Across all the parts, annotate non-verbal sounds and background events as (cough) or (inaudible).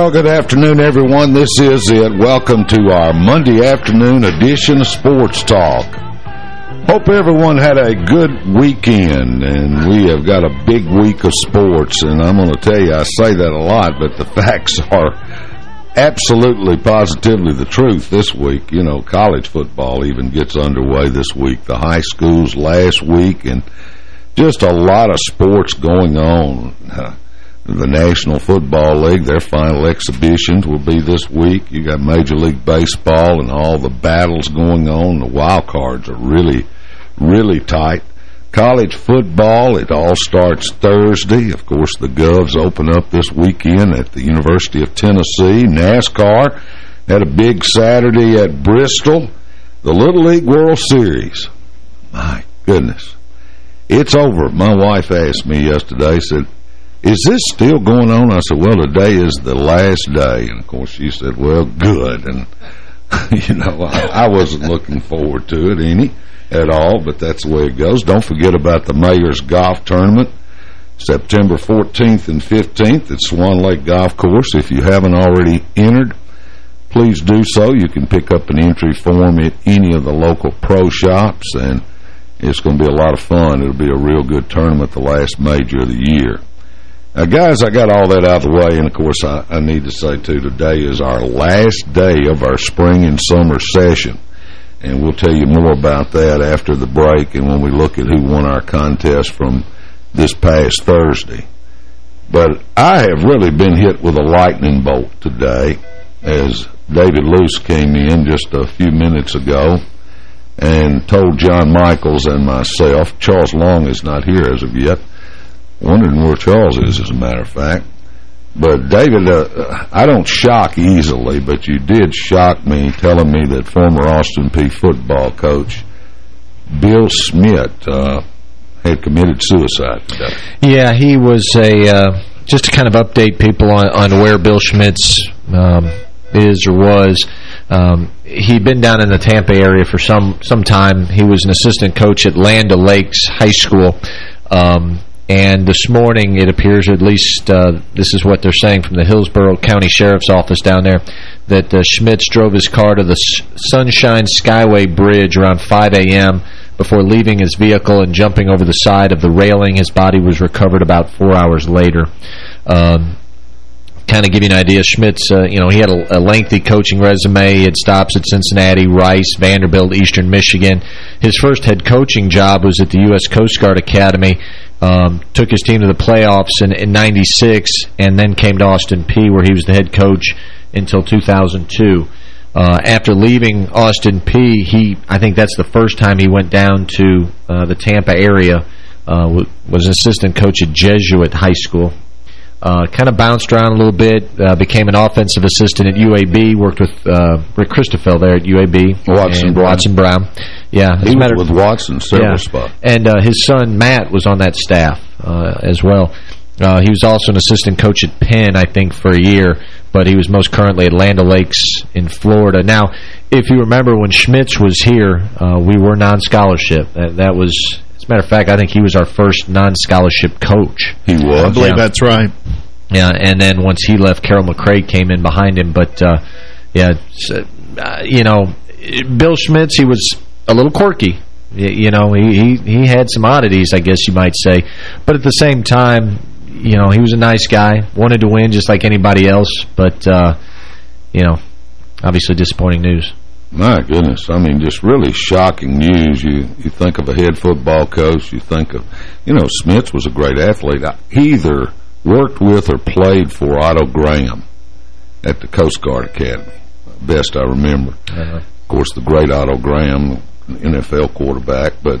Well, good afternoon, everyone. This is it. Welcome to our Monday afternoon edition of Sports Talk. Hope everyone had a good weekend, and we have got a big week of sports, and I'm going to tell you, I say that a lot, but the (laughs) facts are absolutely, positively the truth this week. You know, college football even gets underway this week. The high schools last week, and just a lot of sports going on. (laughs) The National Football League, their final exhibitions will be this week. You got Major League Baseball and all the battles going on. The wild cards are really, really tight. College football, it all starts Thursday. Of course, the Govs open up this weekend at the University of Tennessee. NASCAR had a big Saturday at Bristol. The Little League World Series. My goodness. It's over. My wife asked me yesterday, said, is this still going on? I said, well, today is the last day. And, of course, she said, well, good. And, (laughs) you know, I, I wasn't looking forward to it any at all, but that's the way it goes. Don't forget about the Mayor's Golf Tournament, September 14th and 15th at Swan Lake Golf Course. If you haven't already entered, please do so. You can pick up an entry form at any of the local pro shops, and it's going to be a lot of fun. It'll be a real good tournament, the last major of the year. Now, guys, I got all that out of the way, and, of course, I, I need to say, too, today is our last day of our spring and summer session, and we'll tell you more about that after the break and when we look at who won our contest from this past Thursday. But I have really been hit with a lightning bolt today as David Luce came in just a few minutes ago and told John Michaels and myself, Charles Long is not here as of yet, Wondering where Charles is, as a matter of fact. But, David, uh, I don't shock easily, but you did shock me telling me that former Austin Peay football coach Bill Schmitz uh, had committed suicide today. Yeah, he was a... Uh, just to kind of update people on, on where Bill Schmitz's um, is or was, um, he'd been down in the Tampa area for some some time. He was an assistant coach at Land O'Lakes High School. Um, and this morning, it appears, at least uh, this is what they're saying from the Hillsborough County Sheriff's Office down there, that uh, Schmitz drove his car to the Sunshine Skyway Bridge around 5 a.m. before leaving his vehicle and jumping over the side of the railing. His body was recovered about four hours later. Um, kind of give you an idea, Schmitz, uh, you know, he had a, a, lengthy coaching resume. He had stops at Cincinnati, Rice, Vanderbilt, Eastern Michigan. His first head coaching job was at the U.S. Coast Guard Academy um, took his team to the playoffs in, in 96 and then came to Austin Peay where he was the head coach until 2002. Uh, after leaving Austin Peay, he I think that's the first time he went down to uh, the Tampa area, uh, was assistant coach at Jesuit High School. Uh, kind of bounced around a little bit, uh, became an offensive assistant at UAB, worked with uh, Rick Christophel there at UAB. Watson Brown. Watson Brown. Yeah. He was with Watson several yeah. spots. And uh, his son, Matt, was on that staff uh, as well. Uh, he was also an assistant coach at Penn, I think, for a year, but he was most currently at Land O'Lakes in Florida. Now, if you remember when Schmitz was here, we were non-scholarship. That, that was matter of fact, I think he was our first non-scholarship coach. He was? I believe yeah. that's right. Yeah, and then once he left, Carroll McCray came in behind him. But, uh, yeah, uh, you know, Bill Schmitz, he was a little quirky. You know, he, he, he had some oddities, I guess you might say. But at the same time, you know, he was a nice guy, wanted to win just like anybody else. But, uh, you know, obviously disappointing news. My goodness, I mean, just really shocking news. You you think of a head football coach, you think of, you know, Smith was a great athlete. He either worked with or played for Otto Graham at the Coast Guard Academy, best I remember. Uh -huh. Of course, the great Otto Graham, NFL quarterback, but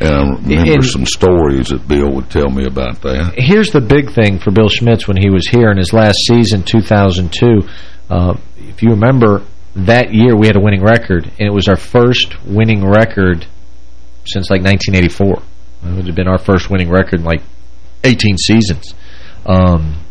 and I remember and some stories that Bill would tell me about that. Here's the big thing for Bill Schmitz when he was here in his last season, 2002. Uh, if you remember, that year we had a winning record, and it was our first winning record since like 1984. It would have been our first winning record in like 18 seasons. Um,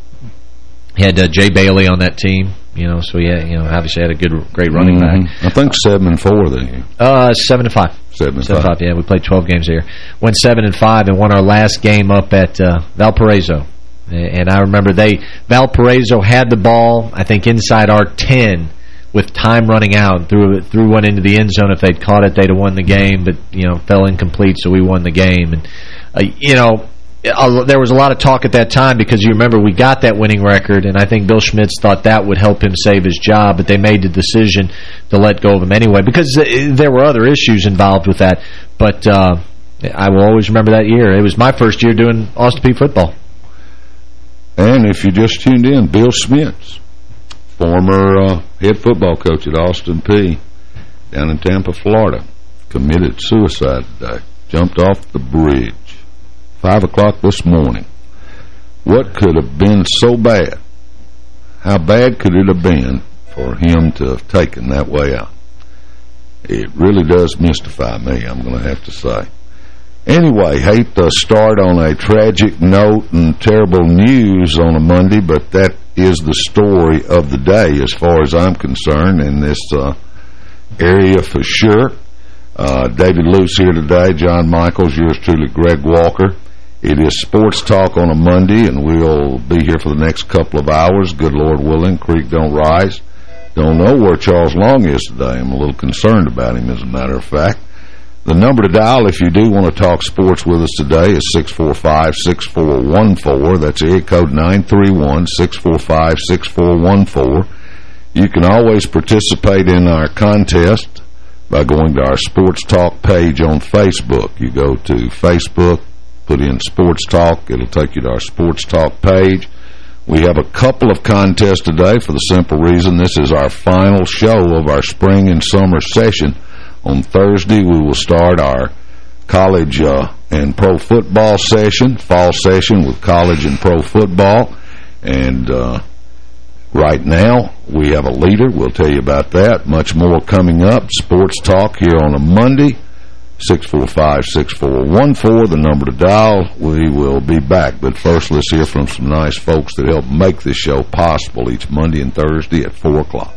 he had uh, Jay Bailey on that team, you know, so yeah, you know, obviously had a good, great running mm -hmm. back. I think seven and four then. Uh, seven and five. Seven and seven five. five. Yeah, we played 12 games here. Went seven and five and won our last game up at uh, Valparaiso. And I remember they Valparaiso had the ball, I think, inside our 10 with time running out, threw threw one into the end zone. If they'd caught it, they'd have won the game, but you know fell incomplete, so we won the game. And uh, you know, there was a lot of talk at that time because you remember we got that winning record, and I think Bill Schmitz thought that would help him save his job, but they made the decision to let go of him anyway because there were other issues involved with that. But uh, I will always remember that year. It was my first year doing Austin Peay football. And if you just tuned in, Bill Schmitz former uh, head football coach at Austin Peay down in Tampa, Florida, committed suicide today. Jumped off the bridge. Five o'clock this morning. What could have been so bad? How bad could it have been for him to have taken that way out? It really does mystify me, I'm going to have to say. Anyway, hate to start on a tragic note and terrible news on a Monday, but that is the story of the day as far as I'm concerned in this uh, area for sure. Uh, David Luce here today, John Michaels, yours truly, Greg Walker. It is Sports Talk on a Monday, and we'll be here for the next couple of hours. Good Lord willing, creek don't rise. Don't know where Charles Long is today. I'm a little concerned about him, as a matter of fact. The number to dial if you do want to talk sports with us today is 645-6414. That's area code 931-645-6414. You can always participate in our contest by going to our Sports Talk page on Facebook. You go to Facebook, put in Sports Talk. It'll take you to our Sports Talk page. We have a couple of contests today for the simple reason this is our final show of our spring and summer session on Thursday, we will start our college uh, and pro football session, fall session with college and pro football. And uh, right now, we have a leader. We'll tell you about that. Much more coming up. Sports Talk here on a Monday. 645-6414, the number to dial. We will be back. But first, let's hear from some nice folks that help make this show possible each Monday and Thursday at 4 o'clock.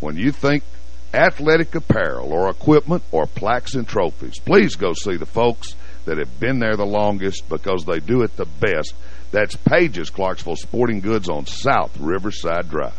when you think athletic apparel or equipment or plaques and trophies, please go see the folks that have been there the longest because they do it the best. That's Pages Clarksville Sporting Goods on South Riverside Drive.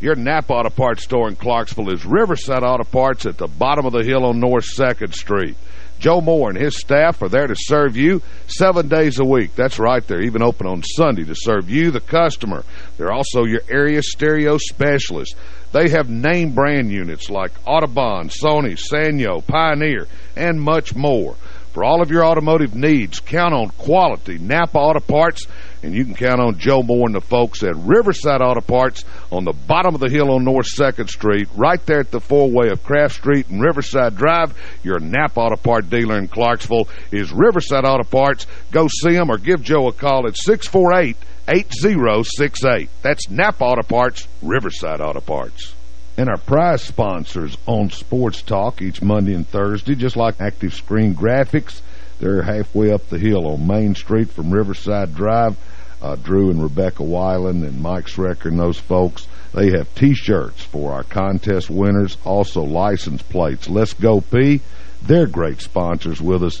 Your Napa Auto Parts store in Clarksville is Riverside Auto Parts at the bottom of the hill on North 2nd Street. Joe Moore and his staff are there to serve you seven days a week. That's right. They're even open on Sunday to serve you, the customer. They're also your area stereo specialist. They have name brand units like Audubon, Sony, Sanyo, Pioneer, and much more. For all of your automotive needs, count on quality Napa Auto Parts, and you can count on Joe Moore and the folks at Riverside Auto Parts on the bottom of the hill on North 2nd Street, right there at the four-way of Craft Street and Riverside Drive. Your Napa Auto Part dealer in Clarksville is Riverside Auto Parts. Go see them or give Joe a call at 648 8068. That's Napa Auto Parts, Riverside Auto Parts. And our prize sponsors on Sports Talk each Monday and Thursday, just like Active Screen Graphics. They're halfway up the hill on Main Street from Riverside Drive. Uh, Drew and Rebecca Weiland and Mike Schrecker and those folks, they have T-shirts for our contest winners, also license plates. Let's Go Peay. They're great sponsors with us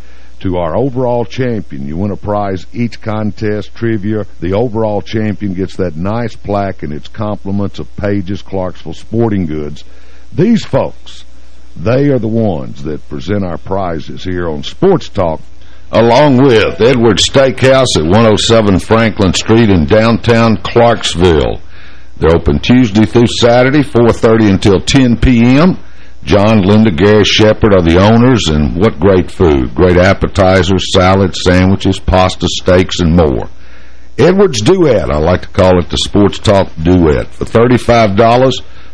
to our overall champion. You win a prize each contest, trivia. The overall champion gets that nice plaque and its compliments of Pages Clarksville Sporting Goods. These folks, they are the ones that present our prizes here on Sports Talk. Along with Edwards Steakhouse at 107 Franklin Street in downtown Clarksville. They're open Tuesday through Saturday, 4.30 until 10 p.m., John, Linda, Gary Shepard are the owners, and what great food. Great appetizers, salads, sandwiches, pasta, steaks, and more. Edwards Duet, I like to call it the Sports Talk Duet. For $35,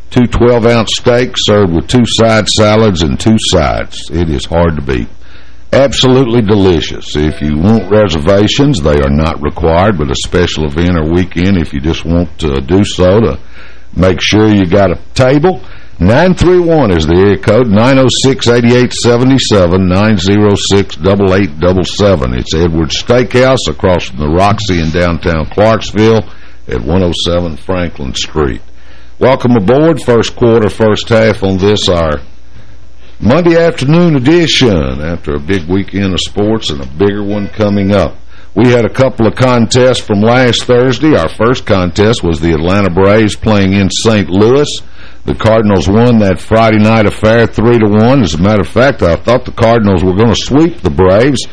two 12-ounce steaks served with two side salads and two sides. It is hard to beat. Absolutely delicious. If you want reservations, they are not required, but a special event or weekend, if you just want to do so to make sure you got a table, 931 is the area code, 906-8877, 906-8877. It's Edwards Steakhouse across from the Roxy in downtown Clarksville at 107 Franklin Street. Welcome aboard, first quarter, first half on this, our Monday afternoon edition after a big weekend of sports and a bigger one coming up. We had a couple of contests from last Thursday. Our first contest was the Atlanta Braves playing in St. Louis. The Cardinals won that Friday night affair 3 to one. As a matter of fact, I thought the Cardinals were going to sweep the Braves,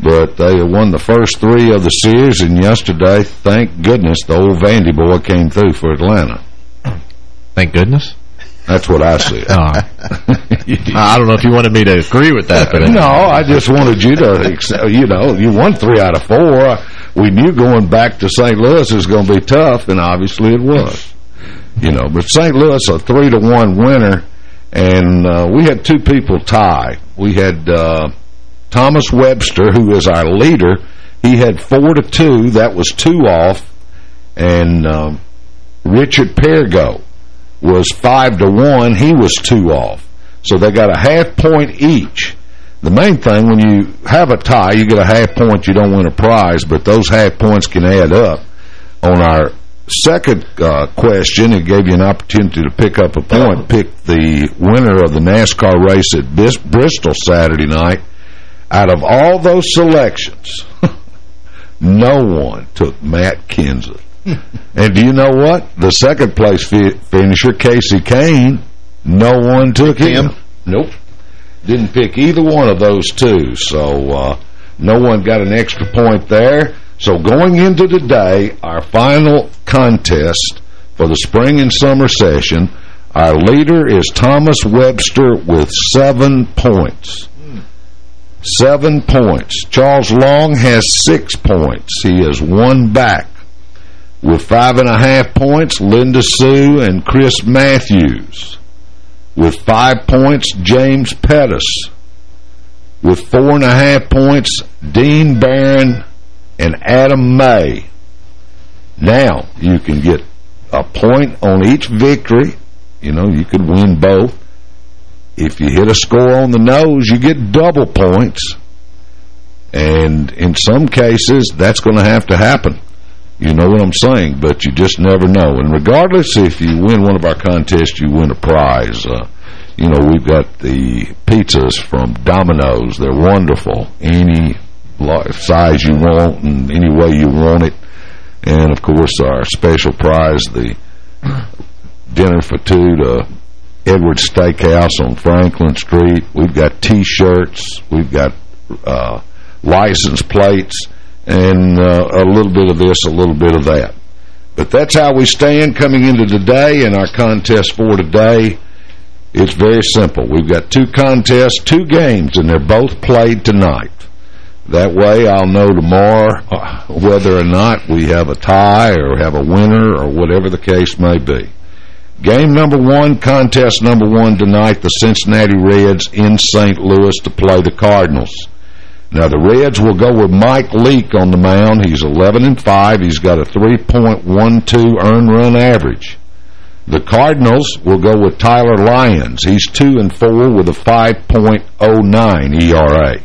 but they won the first three of the series, and yesterday, thank goodness, the old Vandy boy came through for Atlanta. Thank goodness? That's what I said. (laughs) (laughs) Oh. I don't know if you wanted me to agree with that. but (laughs) No, I just wanted you to, accept, you know, you won three out of four. We knew going back to St. Louis was going to be tough, and obviously it was. You know, but St. Louis, a three to one winner, and uh, we had two people tie. We had uh, Thomas Webster, who is our leader. He had four to two. That was two off. And um, Richard Pergo was five to one. He was two off. So they got a half point each. The main thing, when you have a tie, you get a half point, you don't win a prize, but those half points can add up. On our second uh, question, it gave you an opportunity to pick up a point, pick the winner of the NASCAR race at Bis Bristol Saturday night. Out of all those selections, (laughs) no one took Matt Kenseth. (laughs) and do you know what? The second place fi finisher, Casey Kahne, no one took him. him. Nope. Didn't pick either one of those two. So uh, no one got an extra point there. So going into today, our final contest for the spring and summer session, our leader is Thomas Webster with seven points. Seven points. Charles Long has six points. He is one back. With five and a half points, Linda Sue and Chris Matthews. With five points, James Pettis. With four and a half points, Dean Barron and Adam May. Now, you can get a point on each victory. You know, you could win both. If you hit a score on the nose, you get double points. And in some cases, that's going to have to happen. You know what I'm saying, but you just never know. And regardless if you win one of our contests, you win a prize. Uh, you know, we've got the pizzas from Domino's. They're wonderful. Any size you want and any way you want it. And, of course, our special prize, the dinner for two to Edwards Steakhouse on Franklin Street. We've got T-shirts. We've got uh, license plates and uh, a little bit of this, a little bit of that. But that's how we stand coming into today and our contest for today. It's very simple. We've got two contests, two games, and they're both played tonight. That way I'll know tomorrow whether or not we have a tie or have a winner or whatever the case may be. Game number one, contest number one tonight, the Cincinnati Reds in St. Louis to play the Cardinals. Now, the Reds will go with Mike Leake on the mound. He's 11 and 5. He's got a 3.12 earned run average. The Cardinals will go with Tyler Lyons. He's 2 and 4 with a 5.09 ERA.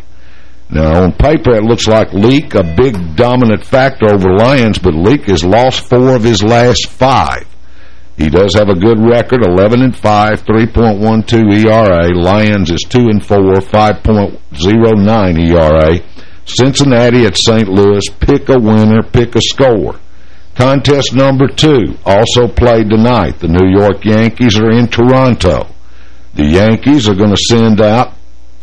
Now, on paper, it looks like Leake, a big dominant factor over Lyons, but Leake has lost four of his last five. He does have a good record, 11 and 5, 3.12 ERA. Lyons is 2 and 4, 5.09 ERA. Cincinnati at St. Louis, pick a winner, pick a score. Contest number two, also played tonight. The New York Yankees are in Toronto. The Yankees are going to send out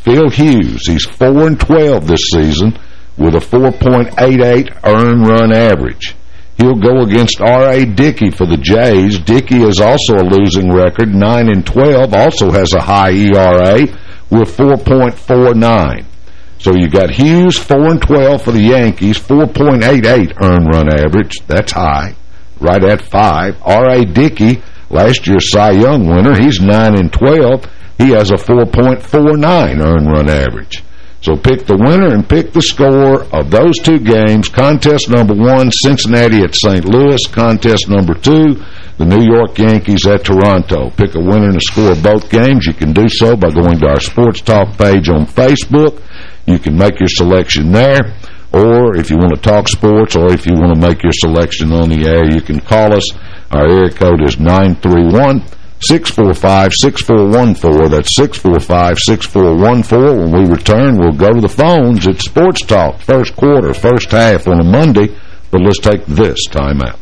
Phil Hughes. He's 4 and 12 this season with a 4.88 earned run average. He'll go against R.A. Dickey for the Jays. Dickey is also a losing record, 9 and 12, also has a high ERA with 4.49. So you got Hughes, 4 and 12 for the Yankees, 4.88 earned run average. That's high, right at 5. R.A. Dickey, last year's Cy Young winner, he's 9 and 12. He has a 4.49 earned run average. So pick the winner and pick the score of those two games. Contest number one, Cincinnati at St. Louis. Contest number two, the New York Yankees at Toronto. Pick a winner and a score of both games. You can do so by going to our Sports Talk page on Facebook. You can make your selection there. Or if you want to talk sports or if you want to make your selection on the air, you can call us. Our area code is 931 645-6414. That's 645-6414. When we return, we'll go to the phones. It's Sports Talk, first quarter, first half on a Monday. But let's take this time out.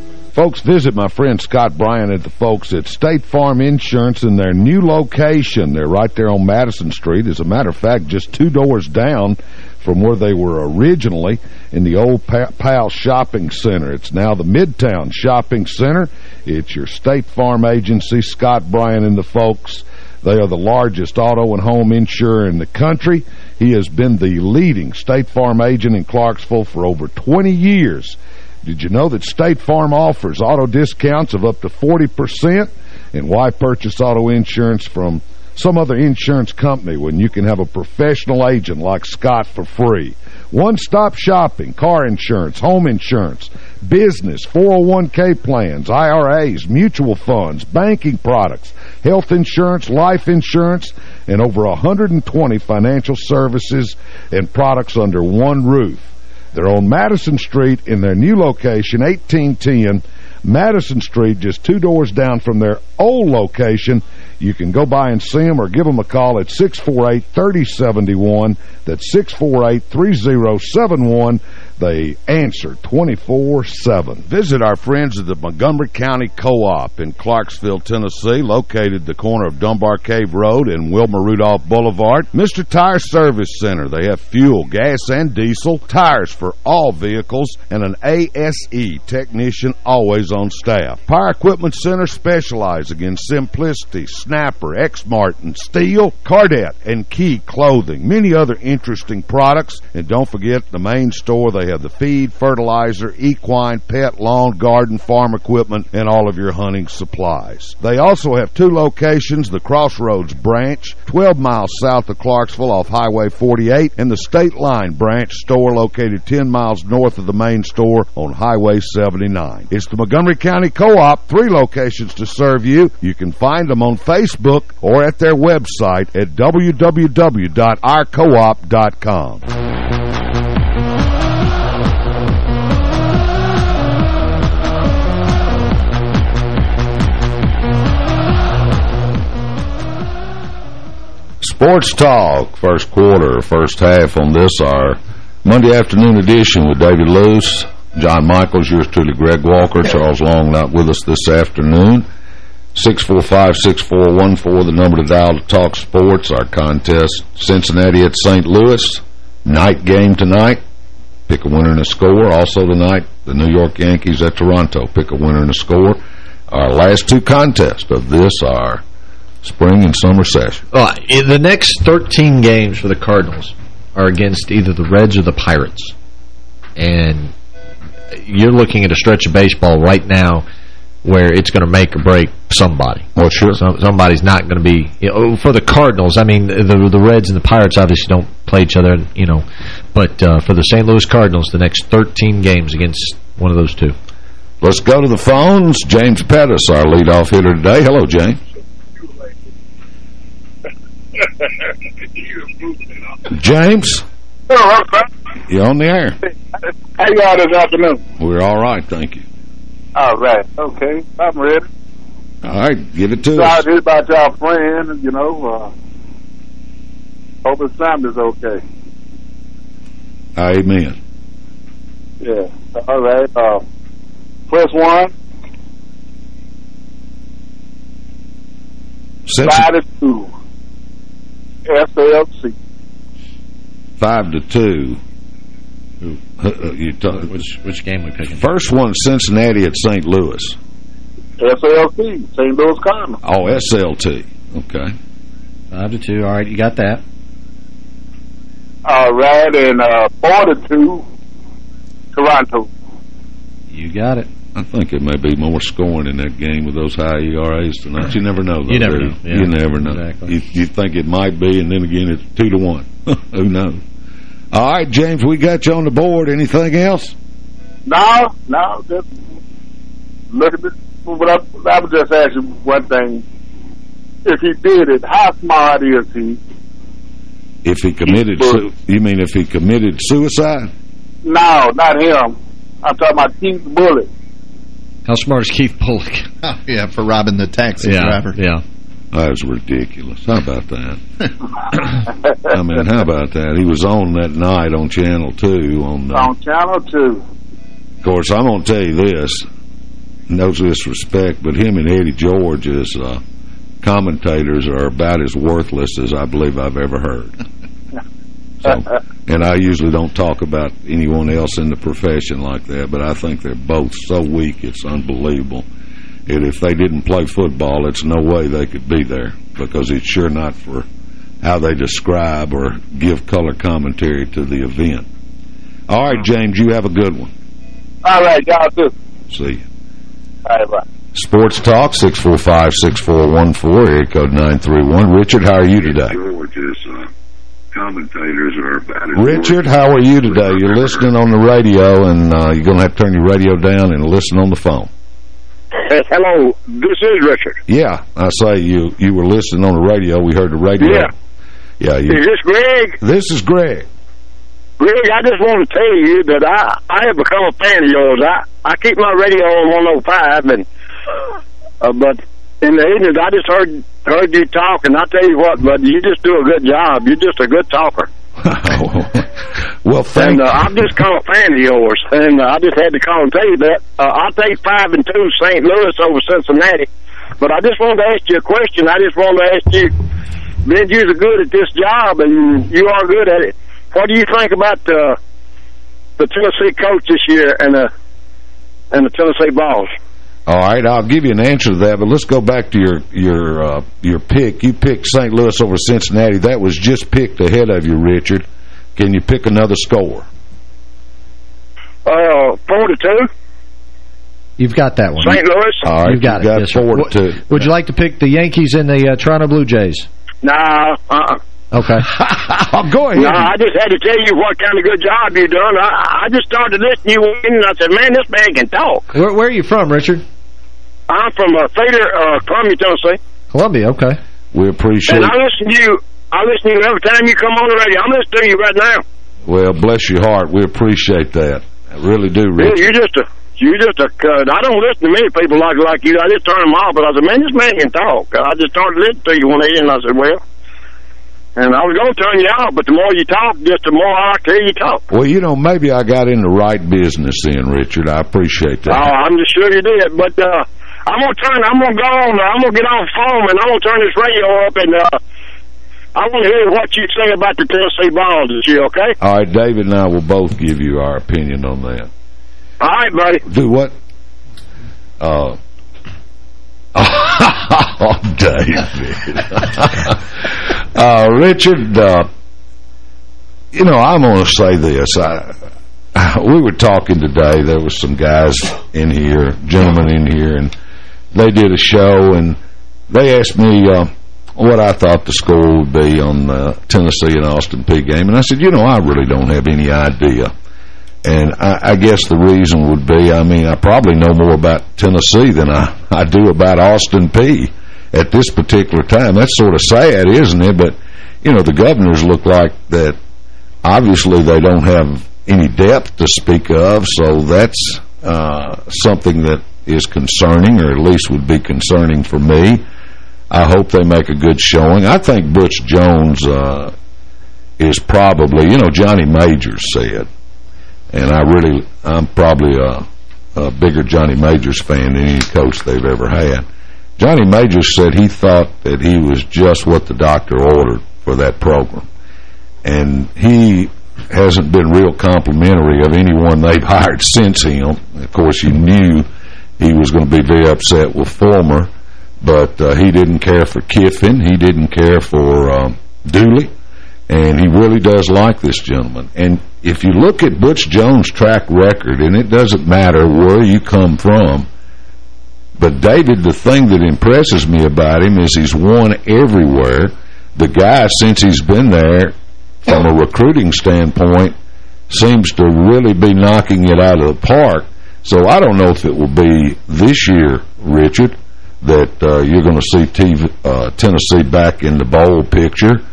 Folks, visit my friend Scott Bryan at the folks at State Farm Insurance in their new location. They're right there on Madison Street. As a matter of fact, just two doors down from where they were originally in the old Pal Shopping Center. It's now the Midtown Shopping Center. It's your State Farm agency, Scott Bryan and the folks. They are the largest auto and home insurer in the country. He has been the leading State Farm agent in Clarksville for over 20 years. Did you know that State Farm offers auto discounts of up to 40%? And why purchase auto insurance from some other insurance company when you can have a professional agent like Scott for free? One-stop shopping, car insurance, home insurance, business, 401k plans, IRAs, mutual funds, banking products, health insurance, life insurance, and over 120 financial services and products under one roof. They're on Madison Street in their new location, 1810 Madison Street, just two doors down from their old location. You can go by and see them or give them a call at 648-3071. That's 648-3071. They answer 24-7. Visit our friends at the Montgomery County Co-op in Clarksville, Tennessee, located the corner of Dunbar Cave Road and Wilma Rudolph Boulevard. Mr. Tire Service Center. They have fuel, gas, and diesel, tires for all vehicles, and an ASE technician always on staff. Power Equipment Center specializing in Simplicity, Snapper, Exmark, and Stihl, Carhartt, and Key Clothing. Many other interesting products. And don't forget the main store they have the feed, fertilizer, equine, pet, lawn, garden, farm equipment, and all of your hunting supplies. They also have two locations, the Crossroads branch, 12 miles south of Clarksville off Highway 48, and the State Line branch store located 10 miles north of the main store on Highway 79. It's the Montgomery County Co-op, three locations to serve you. You can find them on Facebook or at their website at www.ourcoop.com. Sports Talk, first quarter, first half on this, our Monday afternoon edition with David Luce, John Michaels, yours truly, Greg Walker, Charles Long not with us this afternoon. 645-6414, the number to dial to talk sports. Our contest, Cincinnati at St. Louis. Night game tonight. Pick a winner and a score. Also tonight, the New York Yankees at Toronto. Pick a winner and a score. Our last two contests of this are spring and summer session. Well, the next 13 games for the Cardinals are against either the Reds or the Pirates. And you're looking at a stretch of baseball right now where it's going to make or break somebody. Well, sure. Some, somebody's not going to be... You know, for the Cardinals, I mean, the the Reds and the Pirates obviously don't play each other, you know. But uh, for the St. Louis Cardinals, the next 13 games against one of those two. Let's go to the phones. James Pettis, our leadoff hitter today. Hello, James. (laughs) James? Hello, You on the air? How you all this afternoon? We're all right, thank you. All right. Okay. I'm ready. All right, give it to Sorry us. to hear about y'all friend, you know. Uh, hope his family's okay. Amen. Yeah. All right. Uh, first one, Six, five to two. SLC. five to two. Uh, uh, You talk, Which which game we picking? first one, Cincinnati at St. Louis. SLC. St. Louis Cardinals. Oh, SLT. Okay. Five to two. All right, you got that. All right. And uh, four to two, Toronto. You got it. I think it may be more scoring in that game with those high ERAs tonight. You never know. Though, You never know, yeah. You never know. Exactly. You, you think it might be, and then again, it's two to one. (laughs) Who knows? All right, James, we got you on the board. Anything else? No, no. Just look at this. But I, I would just ask you one thing. If he did it, how smart is he? If he committed, su you mean if he committed suicide? No, not him. I'm talking about Keith Bulluck. How smart is Keith Bulluck? (laughs) Oh, yeah, for robbing the taxi yeah, driver. yeah. That was ridiculous. How about that? (laughs) I mean, how about that? He was on that night on Channel 2 on... Uh, on Channel 2. Of course, I'm going to tell you this, no disrespect, but him and Eddie George as uh, commentators are about as worthless as I believe I've ever heard. So, and I usually don't talk about anyone else in the profession like that, but I think they're both so weak, it's unbelievable. And if they didn't play football, it's no way they could be there, because it's sure not for how they describe or give color commentary to the event. All right, James, you have a good one. All right, y'all too. See you. All right, bye. Sports Talk, 645-6414, area code 931. Richard, how are you today? George's uh, commentators are about as Richard, how are you today? You're listening on the radio, and uh, you're going to have to turn your radio down and listen on the phone. hello, this is Richard. Yeah, I say you you were listening on the radio. We heard the radio. Yeah. Yeah, you, this Greg? this is Greg. Greg, I just want to tell you that I I have become a fan of yours. I I keep my radio on 105, and uh, but in the evenings I just heard heard you talk, and I tell you what, but you just do a good job. You're just a good talker, (laughs) well, thank and uh, I'm just kind of a fan of yours. And uh, I just had to call and tell you that uh, I'll take five and two St. Louis over Cincinnati. But I just wanted to ask you a question. I just wanted to ask you, Ben, you're good at this job, and you are good at it. What do you think about uh, the Tennessee coach this year and the and the Tennessee Vols? All right, I'll give you an answer to that, but let's go back to your your uh, your pick. You picked St. Louis over Cincinnati. That was just picked ahead of you, Richard. Can you pick another score? Uh, four to two, You've got that one. St. Louis. All right, You've got you it. got Yes, sir. four to Would- two. Would you like to pick the Yankees and the uh, Toronto Blue Jays? Nah, uh-uh. Okay. I'm going. No, I just had to tell you what kind of good job you done. I, I just started listening to you, and I said, man, this man can talk. where, where are you from, Richard? I'm from uh, Theater, uh, Columbia, Tennessee. Columbia. Okay. We appreciate And I listen to you. I listen to you every time you come on the radio. I'm listening to you right now. Well, bless your heart. We appreciate that. I really do, You- Richard. You're just a, you're just a. Uh, I don't listen to many people like like you. I just turn them off. But I said, man, this man can talk. I just started listening to you one day, and I said, well. And I was going to turn you off, but the more you talk, just the more I like to hear you talk. Well, you know, maybe I got in the right business then, Richard. I appreciate that. Oh, that. I'm just sure you did. But uh, I'm gonna turn. I'm gonna go on. I'm gonna get off the phone, and I'm gonna turn this radio up, and uh, I want to hear what you say about the Tennessee Vols this year. Okay? All right, David and I will both give you our opinion on that. All right, buddy. Do what? Uh, (laughs) oh, David. (laughs) uh, Richard, uh, you know, I'm going to say this. I, we were talking today. There was some guys in here, gentlemen in here, and they did a show, and they asked me uh, what I thought the score would be on the Tennessee and Austin Peay game. And I said, you know, I really don't have any idea. And I, I guess the reason would be, I mean, I probably know more about Tennessee than I, I do about Austin Peay at this particular time. That's sort of sad, isn't it? But, you know, the governors look like that obviously they don't have any depth to speak of, so that's uh, something that is concerning, or at least would be concerning for me. I hope they make a good showing. I think Butch Jones uh, is probably, you know, Johnny Majors said, and I really, I'm probably a, a bigger Johnny Majors fan than any coach they've ever had. Johnny Majors said he thought that he was just what the doctor ordered for that program. And he hasn't been real complimentary of anyone they've (laughs) hired since him. Of course, you knew he was going to be very upset with Fulmer, but uh, he didn't care for Kiffin. He didn't care for um, Dooley, and he really does like this gentleman. And if you look at Butch Jones' track record, and it doesn't matter where you come from, but David, the thing that impresses me about him is he's won everywhere. The guy, since he's been there, from a recruiting standpoint, seems to really be knocking it out of the park. So I don't know if it will be this year, Richard, that uh, you're going to see TV, uh, Tennessee back in the bowl picture.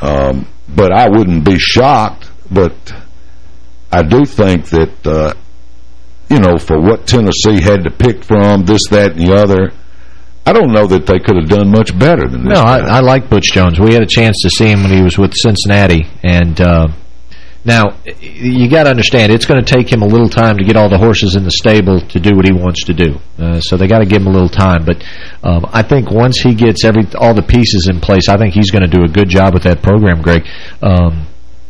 Um, but I wouldn't be shocked. But I do think that, uh, you know, for what Tennessee had to pick from, this, that, and the other, I don't know that they could have done much better than this. No, I, I, like Butch Jones. We had a chance to see him when he was with Cincinnati, and uh, now, you got to understand, it's going to take him a little time to get all the horses in the stable to do what he wants to do. Uh, so they got to give him a little time. But um, I think once he gets every all the pieces in place, I think he's going to do a good job with that program, Greg. Um,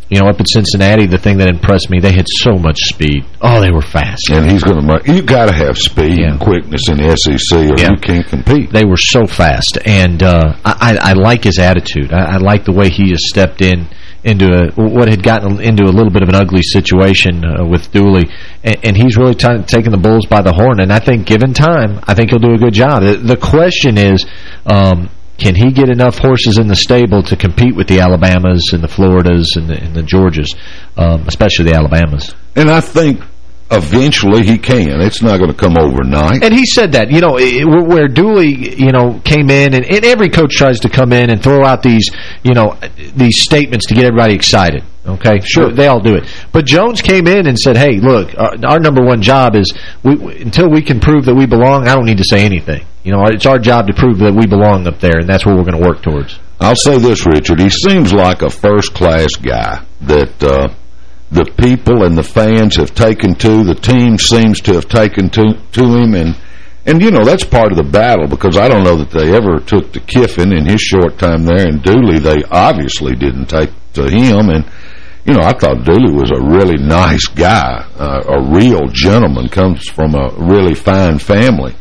you know, up in Cincinnati, the thing that impressed me, they had so much speed. Oh, they were fast. And he's going to, you got to have speed yeah. and quickness in the SEC or yeah. you can't compete. They were so fast. And uh, I, I like his attitude. I, I like the way he has stepped in into a, what had gotten into a little bit of an ugly situation uh, with Dooley, and, and he's really taking the Bulls by the horn. And I think, given time, I think he'll do a good job. The, the question is, um, can he get enough horses in the stable to compete with the Alabamas and the Floridas and the, and the Georgias, um, especially the Alabamas? And I think Eventually he can. It's not going to come overnight. And he said that, you know, where Dooley, you know, came in, and, and every coach tries to come in and throw out these, you know, these statements to get everybody excited. Okay, sure, they all do it. But Jones came in and said, hey, look, our, our number one job is we, until we can prove that we belong, I don't need to say anything. You know, it's our job to prove that we belong up there, and that's what we're going to work towards. I'll say this, Richard. He seems like a first-class guy that uh, – the people and the fans have taken to. The team seems to have taken to to him, and and you know that's part of the battle because I don't know that they ever took to Kiffin in his short time there, and Dooley they obviously didn't take to him, and you know I thought Dooley was a really nice guy, uh, a real gentleman, comes from a really fine family.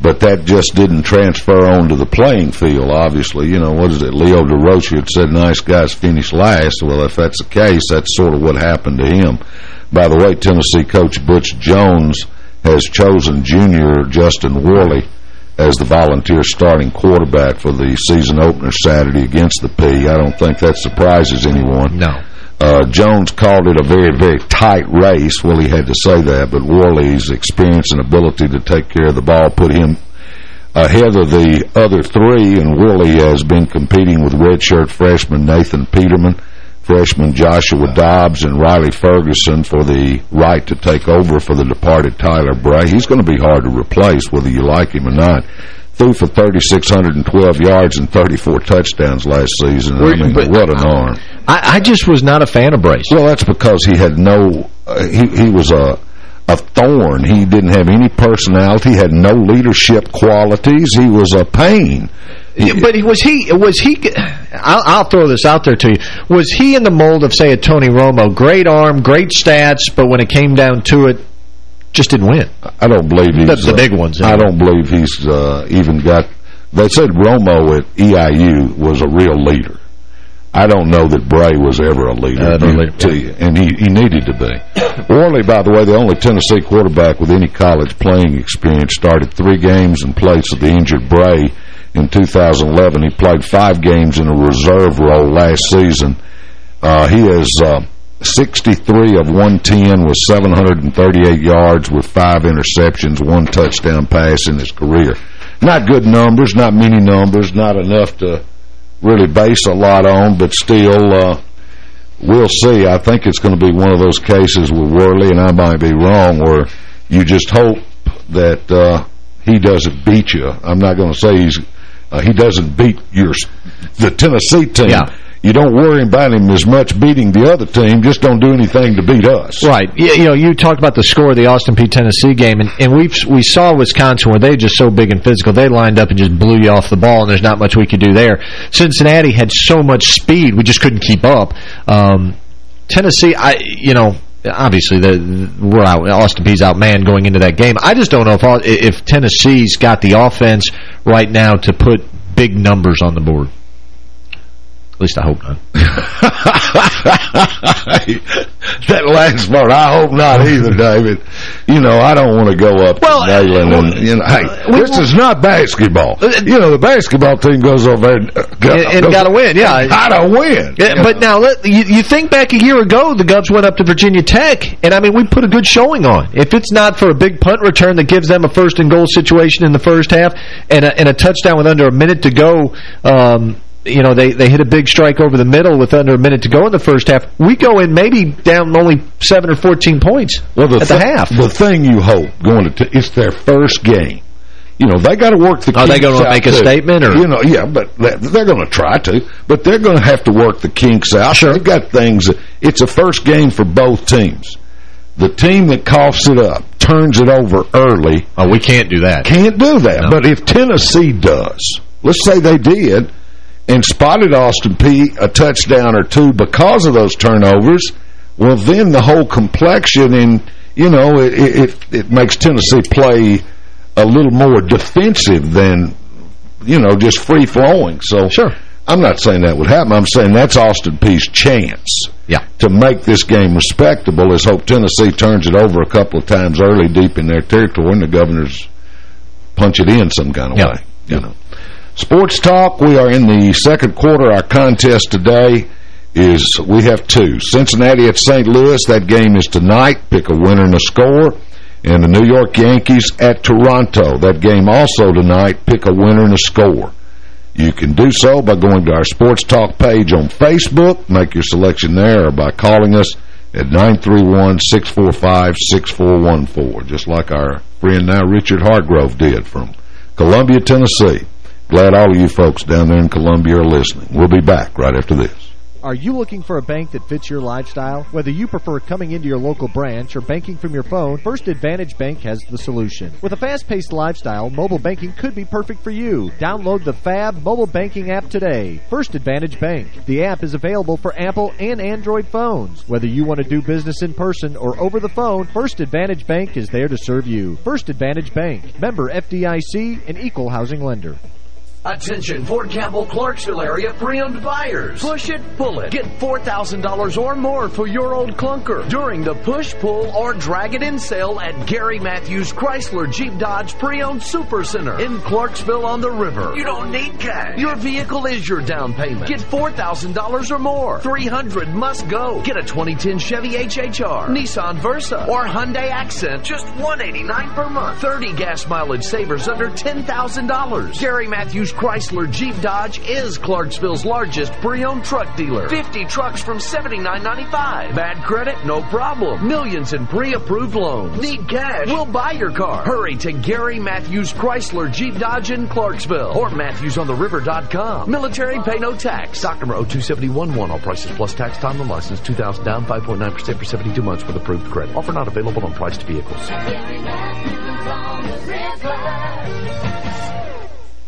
But that just didn't transfer onto the playing field, obviously. You know, what is it? Leo Durocher had said nice guys finish last. Well, if that's the case, that's sort of what happened to him. By the way, Tennessee coach Butch Jones has chosen junior Justin Worley as the volunteer starting quarterback for the season opener Saturday against the Peay. I don't think that surprises anyone. No. Uh, Jones called it a very, very tight race. Well, he had to say that, but Worley's experience and ability to take care of the ball put him ahead of the other three, and Worley has been competing with redshirt freshman Nathan Peterman, freshman Joshua Dobbs, and Riley Ferguson for the right to take over for the departed Tyler Bray. He's going to be hard to replace, whether you like him or not threw for 3,612 yards and 34 touchdowns last season. I mean, but, what an arm. I, I, just was not a fan of Bray's. Well, that's because he had no, uh, he, he was a, a thorn. He didn't have any personality, had no leadership qualities. He was a pain. but was he, was he, I'll, I'll, throw this out there to you. Was he in the mold of, say, a Tony Romo? Great arm, great stats, but when it came down to it, just didn't win. I don't believe he's... The, the big ones. Anyway. I don't believe he's uh, even got... They said Romo at EIU was a real leader. I don't know that Bray was ever a leader, uh, leader. To you, and he, he needed to be. (coughs) Worley, by the way, the only Tennessee quarterback with any college playing experience, started three games in place of the injured Bray in 2011. He played five games in a reserve role last season. Uh, he has... Uh, 63 of 110 with 738 yards with five interceptions, one touchdown pass in his career. Not good numbers, not many numbers, not enough to really base a lot on, but still, uh, we'll see. I think it's going to be one of those cases with Worley, and I might be wrong, where you just hope that uh, he doesn't beat you. I'm not going to say he's uh, he doesn't beat your the Tennessee team. Yeah. You don't worry about him as much beating the other team. Just don't do anything to beat us. Right. You, you know, you talked about the score of the Austin Peay Tennessee game, and, and we we saw Wisconsin where they just so big and physical. They lined up and just blew you off the ball, and there's not much we could do there. Cincinnati had so much speed, we just couldn't keep up. Um, Tennessee, I you know, obviously the we're out. Austin man going into that game. I just don't know if if Tennessee's got the offense right now to put big numbers on the board. At least I hope not. (laughs) that last part, I hope not either, David. You know, I don't want to go up well, to well, and, you know, hey, uh, this is not basketball. Uh, you know, the basketball team goes over there and, uh, and, and got to win, yeah. Got to win. Yeah, but now, let, you, you think back a year ago, the Govs went up to Virginia Tech, and I mean, we put a good showing on. If it's not for a big punt return that gives them a first and goal situation in the first half and a, and a touchdown with under a minute to go, um, you know, they, they hit a big strike over the middle with under a minute to go in the first half. We go in maybe down only 7 or 14 points well, the at the half. The thing you hope going to it's their first game. You know, they got to work the Are they going to make a statement? or You know, yeah, but they're going to try to. But they're going to have to work the kinks out. Sure. They've got things. It's a first game for both teams. The team that coughs it up, turns it over early. Oh, we can't do that. Can't do that. No. But if Tennessee does, let's say they did, and spotted Austin Peay a touchdown or two because of those turnovers, well, then the whole complexion and, you know, it, it, it makes Tennessee play a little more defensive than, you know, just free-flowing. So sure. I'm not saying that would happen. I'm saying that's Austin Peay's chance yeah. to make this game respectable is hope Tennessee turns it over a couple of times early deep in their territory and the governors punch it in some kind of yeah. way. You know. Sports Talk, we are in the second quarter. Our contest today is, we have two. Cincinnati at St. Louis, that game is tonight. Pick a winner and a score. And the New York Yankees at Toronto. That game also tonight. Pick a winner and a score. You can do so by going to our Sports Talk page on Facebook. Make your selection there or by calling us at 931-645-6414, just like our friend now Richard Hargrove did from Columbia, Tennessee. Glad all of you folks down there in Columbia are listening. We'll be back right after this. Are you looking for a bank that fits your lifestyle? Whether you prefer coming into your local branch or banking from your phone, First Advantage Bank has the solution. With a fast-paced lifestyle, mobile banking could be perfect for you. Download the Fab mobile banking app today. First Advantage Bank. The app is available for Apple and Android phones. Whether you want to do business in person or over the phone, First Advantage Bank is there to serve you. First Advantage Bank. Member FDIC and equal housing lender. Attention Fort Campbell Clarksville area pre-owned buyers. Push it, pull it. Get $4,000 or more for your old clunker during the push, pull, or drag it in sale at Gary Matthews Chrysler Jeep Dodge Pre-Owned Super Center in Clarksville on the river. You don't need cash. Your vehicle is your down payment. Get $4,000 or more. 300 must go. Get a 2010 Chevy HHR, Nissan Versa, or Hyundai Accent. Just 189 per month. 30 gas mileage savers under $10,000. Gary Matthews Chrysler Jeep Dodge is Clarksville's largest pre-owned truck dealer. 50 trucks from $79.95. Bad credit? No problem. Millions in pre-approved loans. Need cash? We'll buy your car. Hurry to Gary Matthews Chrysler Jeep Dodge in Clarksville or MatthewsOnTheRiver.com. Military pay no tax. Stock number 02711. All prices plus tax, time and license. 2000 down, 5.9% for 72 months with approved credit. Offer not available on priced vehicles.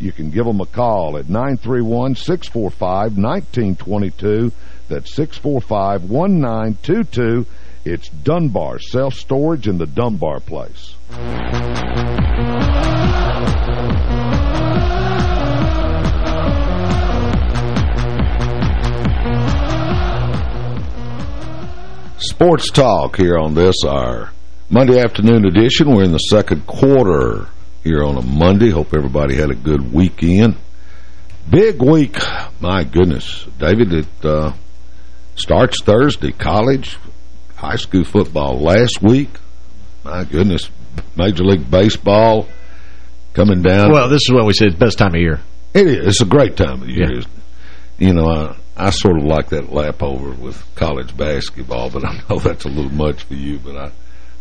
You can give them a call at 931-645-1922. That's 645-1922. It's Dunbar Self-Storage in the Dunbar place. Sports Talk here on this, our Monday afternoon edition. We're in the second quarter here on a Monday. Hope everybody had a good weekend. Big week. My goodness. David, it uh, starts Thursday. College, high school football last week. My goodness. Major League Baseball coming down. Well, this is what we said, best time of year. It is. It's a great time of year. Yeah. You know, I, I sort of like that lap over with college basketball, but I know (laughs) that's a little much for you. But I,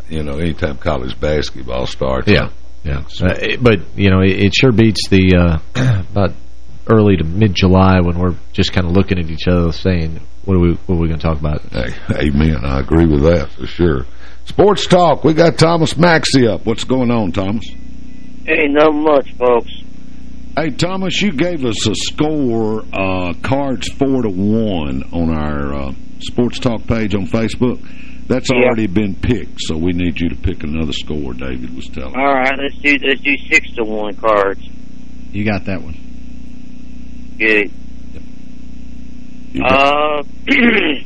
you know, anytime college basketball starts, Yeah, yeah. Uh, it- but, you know, it, it sure beats the uh, (clears throat) about early to mid-July when we're just kind of looking at each other saying, what are we, what are we going to talk about? Hey, amen. I agree with that for sure. Sports Talk. We got Thomas Maxey up. What's going on, Thomas? Ain't not much, folks. Hey, Thomas, you gave us a score, uh, cards four to one on our uh, Sports Talk page on Facebook. That's Yeah. already been picked, so we need you to pick another score. David was telling. All right, let's do let's do six to one cards. You got that one. Good. You got- Uh, (clears throat)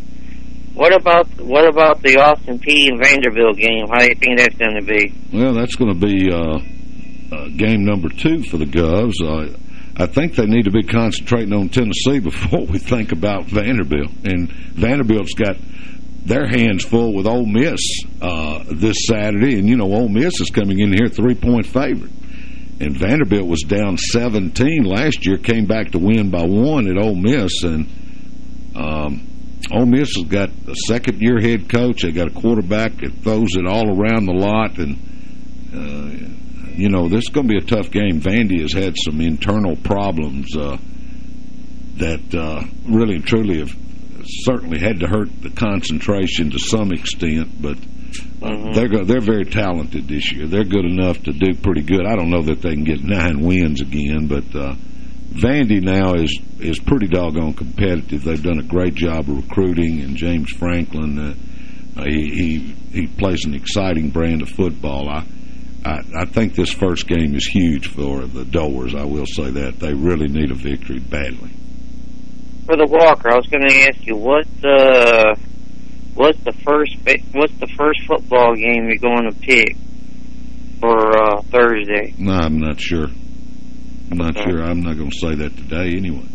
what about what about the Austin Peay and Vanderbilt game? How do you think that's going to be? Well, that's going to be uh, uh, game number two for the Govs. Uh, I think they need to be concentrating on Tennessee (laughs) before we think about Vanderbilt. And Vanderbilt's got their hands full with Ole Miss uh, this Saturday. And, you know, Ole Miss is coming in here three-point favorite. And Vanderbilt was down 17 last year, came back to win by one at Ole Miss. And um, Ole Miss has got a second-year head coach. They got a quarterback that throws it all around the lot. And, uh, you know, this is going to be a tough game. Vandy has had some internal problems uh, that uh, really and truly have certainly had to hurt the concentration to some extent, but they're go they're very talented this year. They're good enough to do pretty good. I don't know that they can get nine wins again, but uh, Vandy now is is pretty doggone competitive. They've done a great job of recruiting, and James Franklin, uh, uh, he, he he plays an exciting brand of football. I, I I think this first game is huge for the Dores. I will say that they really need a victory badly. For the Walker, I was going to ask you what uh, what's the first what's the first football game you're going to pick for uh, Thursday? No, I'm not sure. I'm not sure. I'm not going to say that today anyway.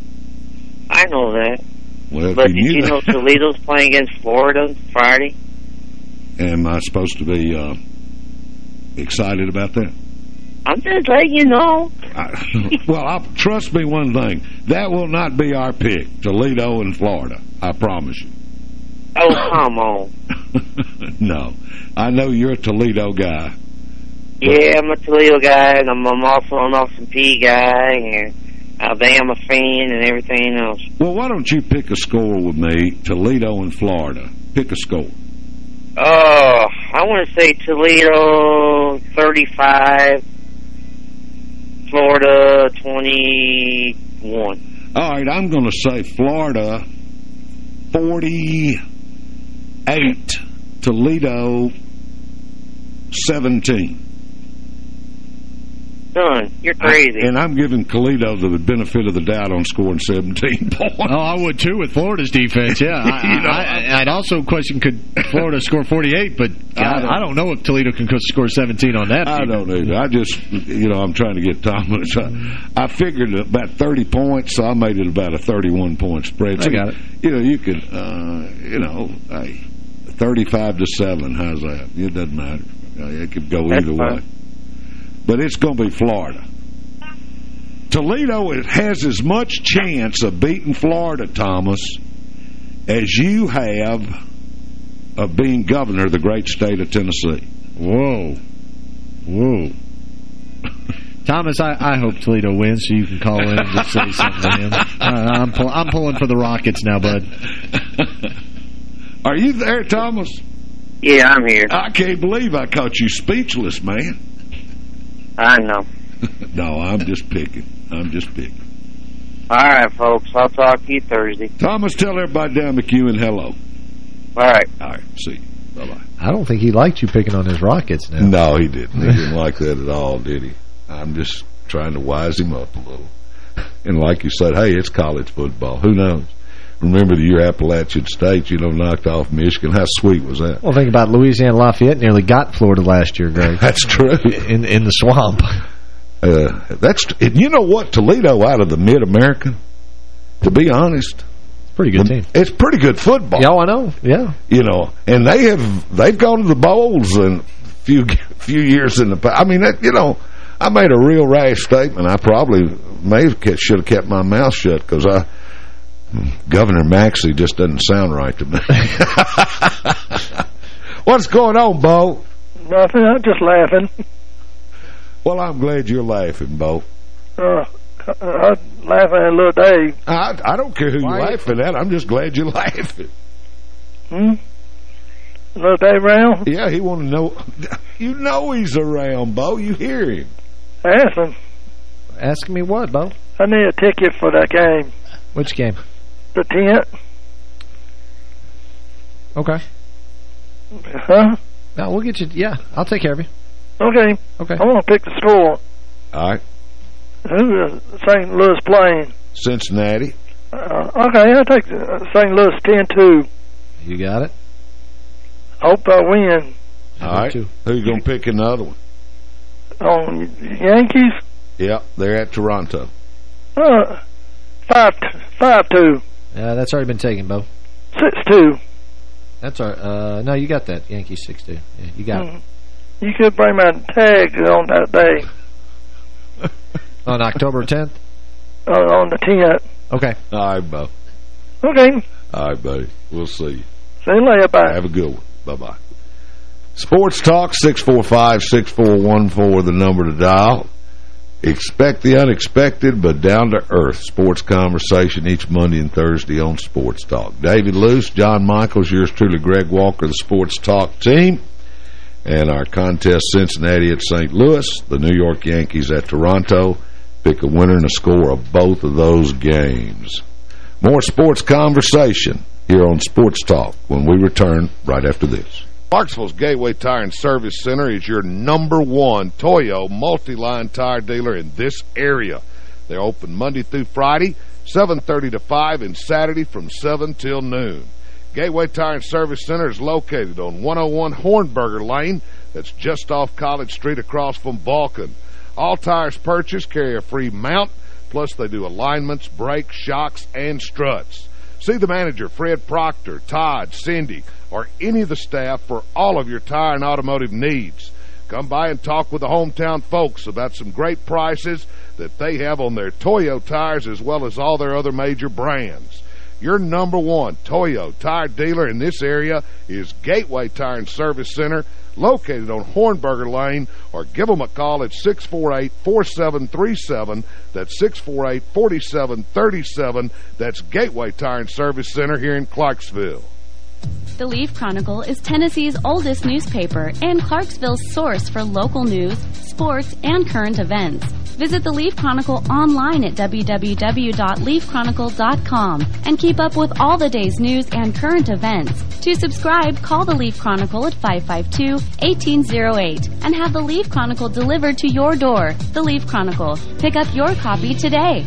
I know that, Well, but you did you know Toledo's (laughs) playing against Florida Friday? am I supposed to be uh, excited about that? I'm just letting you know. I, (laughs) well, I, trust me one thing. That will not be our pick, Toledo and Florida. I promise you. Oh, come on. (laughs) no. I know you're a Toledo guy. Yeah, I'm a Toledo guy, and I'm, I'm also an Austin Peay guy, and Alabama fan, and everything else. Well, why don't you pick a score with me, Toledo and Florida? Pick a score. Oh, I want to say Toledo 35, Florida 21. All right, I'm going to say Florida 48, Toledo 17. Son, you're crazy. And I'm giving Toledo the benefit of the doubt on scoring 17 (laughs) points. Oh, I would too with Florida's defense. Yeah, (laughs) I, You know, I, I'd also question could Florida score 48, but I I, don't- I don't know if Toledo can score 17 on that. I defense. don't either. I just, you know, I'm trying to get Thomas. I, I figured about 30 points, so I made it about a 31-point spread. I So, got it. You know, you could, uh, you know, hey, 35 to 7, how's that? It doesn't matter. Uh, It could go That's either fine. way. But it's going to be Florida. Toledo has as much chance of beating Florida, Thomas, as you have of being governor of the great state of Tennessee. Whoa. Whoa. Thomas, I, I hope Toledo wins so you can call in and just say (laughs) something to him. Uh, I'm, pull, I'm pulling for the Rockets now, bud. Are you there, Thomas? Yeah, I'm here. I can't believe I caught you speechless, man. I know. (laughs) no, I'm just picking. I'm just picking. All right, folks. I'll talk to you Thursday. Thomas, tell everybody down McEwen hello. All right. All right. See you. Bye-bye. I don't think he liked you picking on his Rockets now. No, he didn't. He didn't like that at all, did he? I'm just trying to wise him up a little. And like you said, hey, it's college football. Who knows? Remember the year Appalachian State, you know, knocked off Michigan. How sweet was that? Well, think about Louisiana Lafayette nearly got Florida last year, Greg. (laughs) That's true. In in the swamp. Uh, that's and you know what? Toledo out of the Mid-American, to be honest, pretty good team. It's pretty good football. Yeah, I know. Yeah, you know, and they have they've gone to the bowls in a few few years in the past. I mean, that, you know, I made a real rash statement. I probably may have kept, should have kept my mouth shut because I Governor Maxey just doesn't sound right to me. (laughs) What's going on, Bo? Nothing. I'm just laughing. Well, I'm glad you're laughing, Bo. Uh, I'm laughing at little Dave. I, I don't care who you're laughing at. I'm just glad you're laughing. Hmm? Little Dave around? Yeah, he want to know. (laughs) You know he's around, Bo. You hear him. Ask him. Ask me what, Bo? I need a ticket for that game. Which game? The tent. Okay. Huh? No, we'll get you. Yeah, I'll take care of you. Okay. Okay. I want to pick the score. All right. Who is St. Louis playing? Cincinnati. Uh, okay, I'll take uh, St. Louis 10-2. You got it. Hope I win. All right. Who you going to pick another one? On Yankees? Yeah, they're at Toronto. Uh, five, five two. Yeah, that's already been taken, Bo. Six two. That's our. Uh, no, you got that. Yankees six two. Yeah, you got Mm. it. You could bring my tag on that day. (laughs) On October 10th? Uh, on the 10th. Okay. All right, Bo. Okay. All right, buddy. We'll see you. See you later. Bye. Have a good one. Bye-bye. Sports Talk, 645-6414, the number to dial. Expect the unexpected, but down-to-earth sports conversation each Monday and Thursday on Sports Talk. David Luce, John Michaels, yours truly, Greg Walker, the Sports Talk team. And our contest, Cincinnati at St. Louis, the New York Yankees at Toronto. Pick a winner and a score of both of those games. More sports conversation here on Sports Talk when we return right after this. Clarksville's Gateway Tire and Service Center is your number one Toyo multi-line tire dealer in this area. They're open Monday through Friday, 7.30 to 5, and Saturday from 7 till noon. Gateway Tire and Service Center is located on 101 Hornberger Lane. That's just off College Street across from Vulcan. All tires purchased carry a free mount, plus they do alignments, brakes, shocks, and struts. See the manager, Fred Proctor, Todd, Cindy, or any of the staff for all of your tire and automotive needs. Come by and talk with the hometown folks about some great prices that they have on their Toyo tires as well as all their other major brands. Your number one Toyo tire dealer in this area is Gateway Tire and Service Center, located on Hornberger Lane, or give them a call at 648-4737. That's 648-4737. That's Gateway Tire and Service Center here in Clarksville. The Leaf Chronicle is Tennessee's oldest newspaper and Clarksville's source for local news, sports, and current events. Visit the Leaf Chronicle online at www.leafchronicle.com and keep up with all the day's news and current events. To subscribe, call the Leaf Chronicle at 552-1808 and have the Leaf Chronicle delivered to your door. The Leaf Chronicle. Pick up your copy today.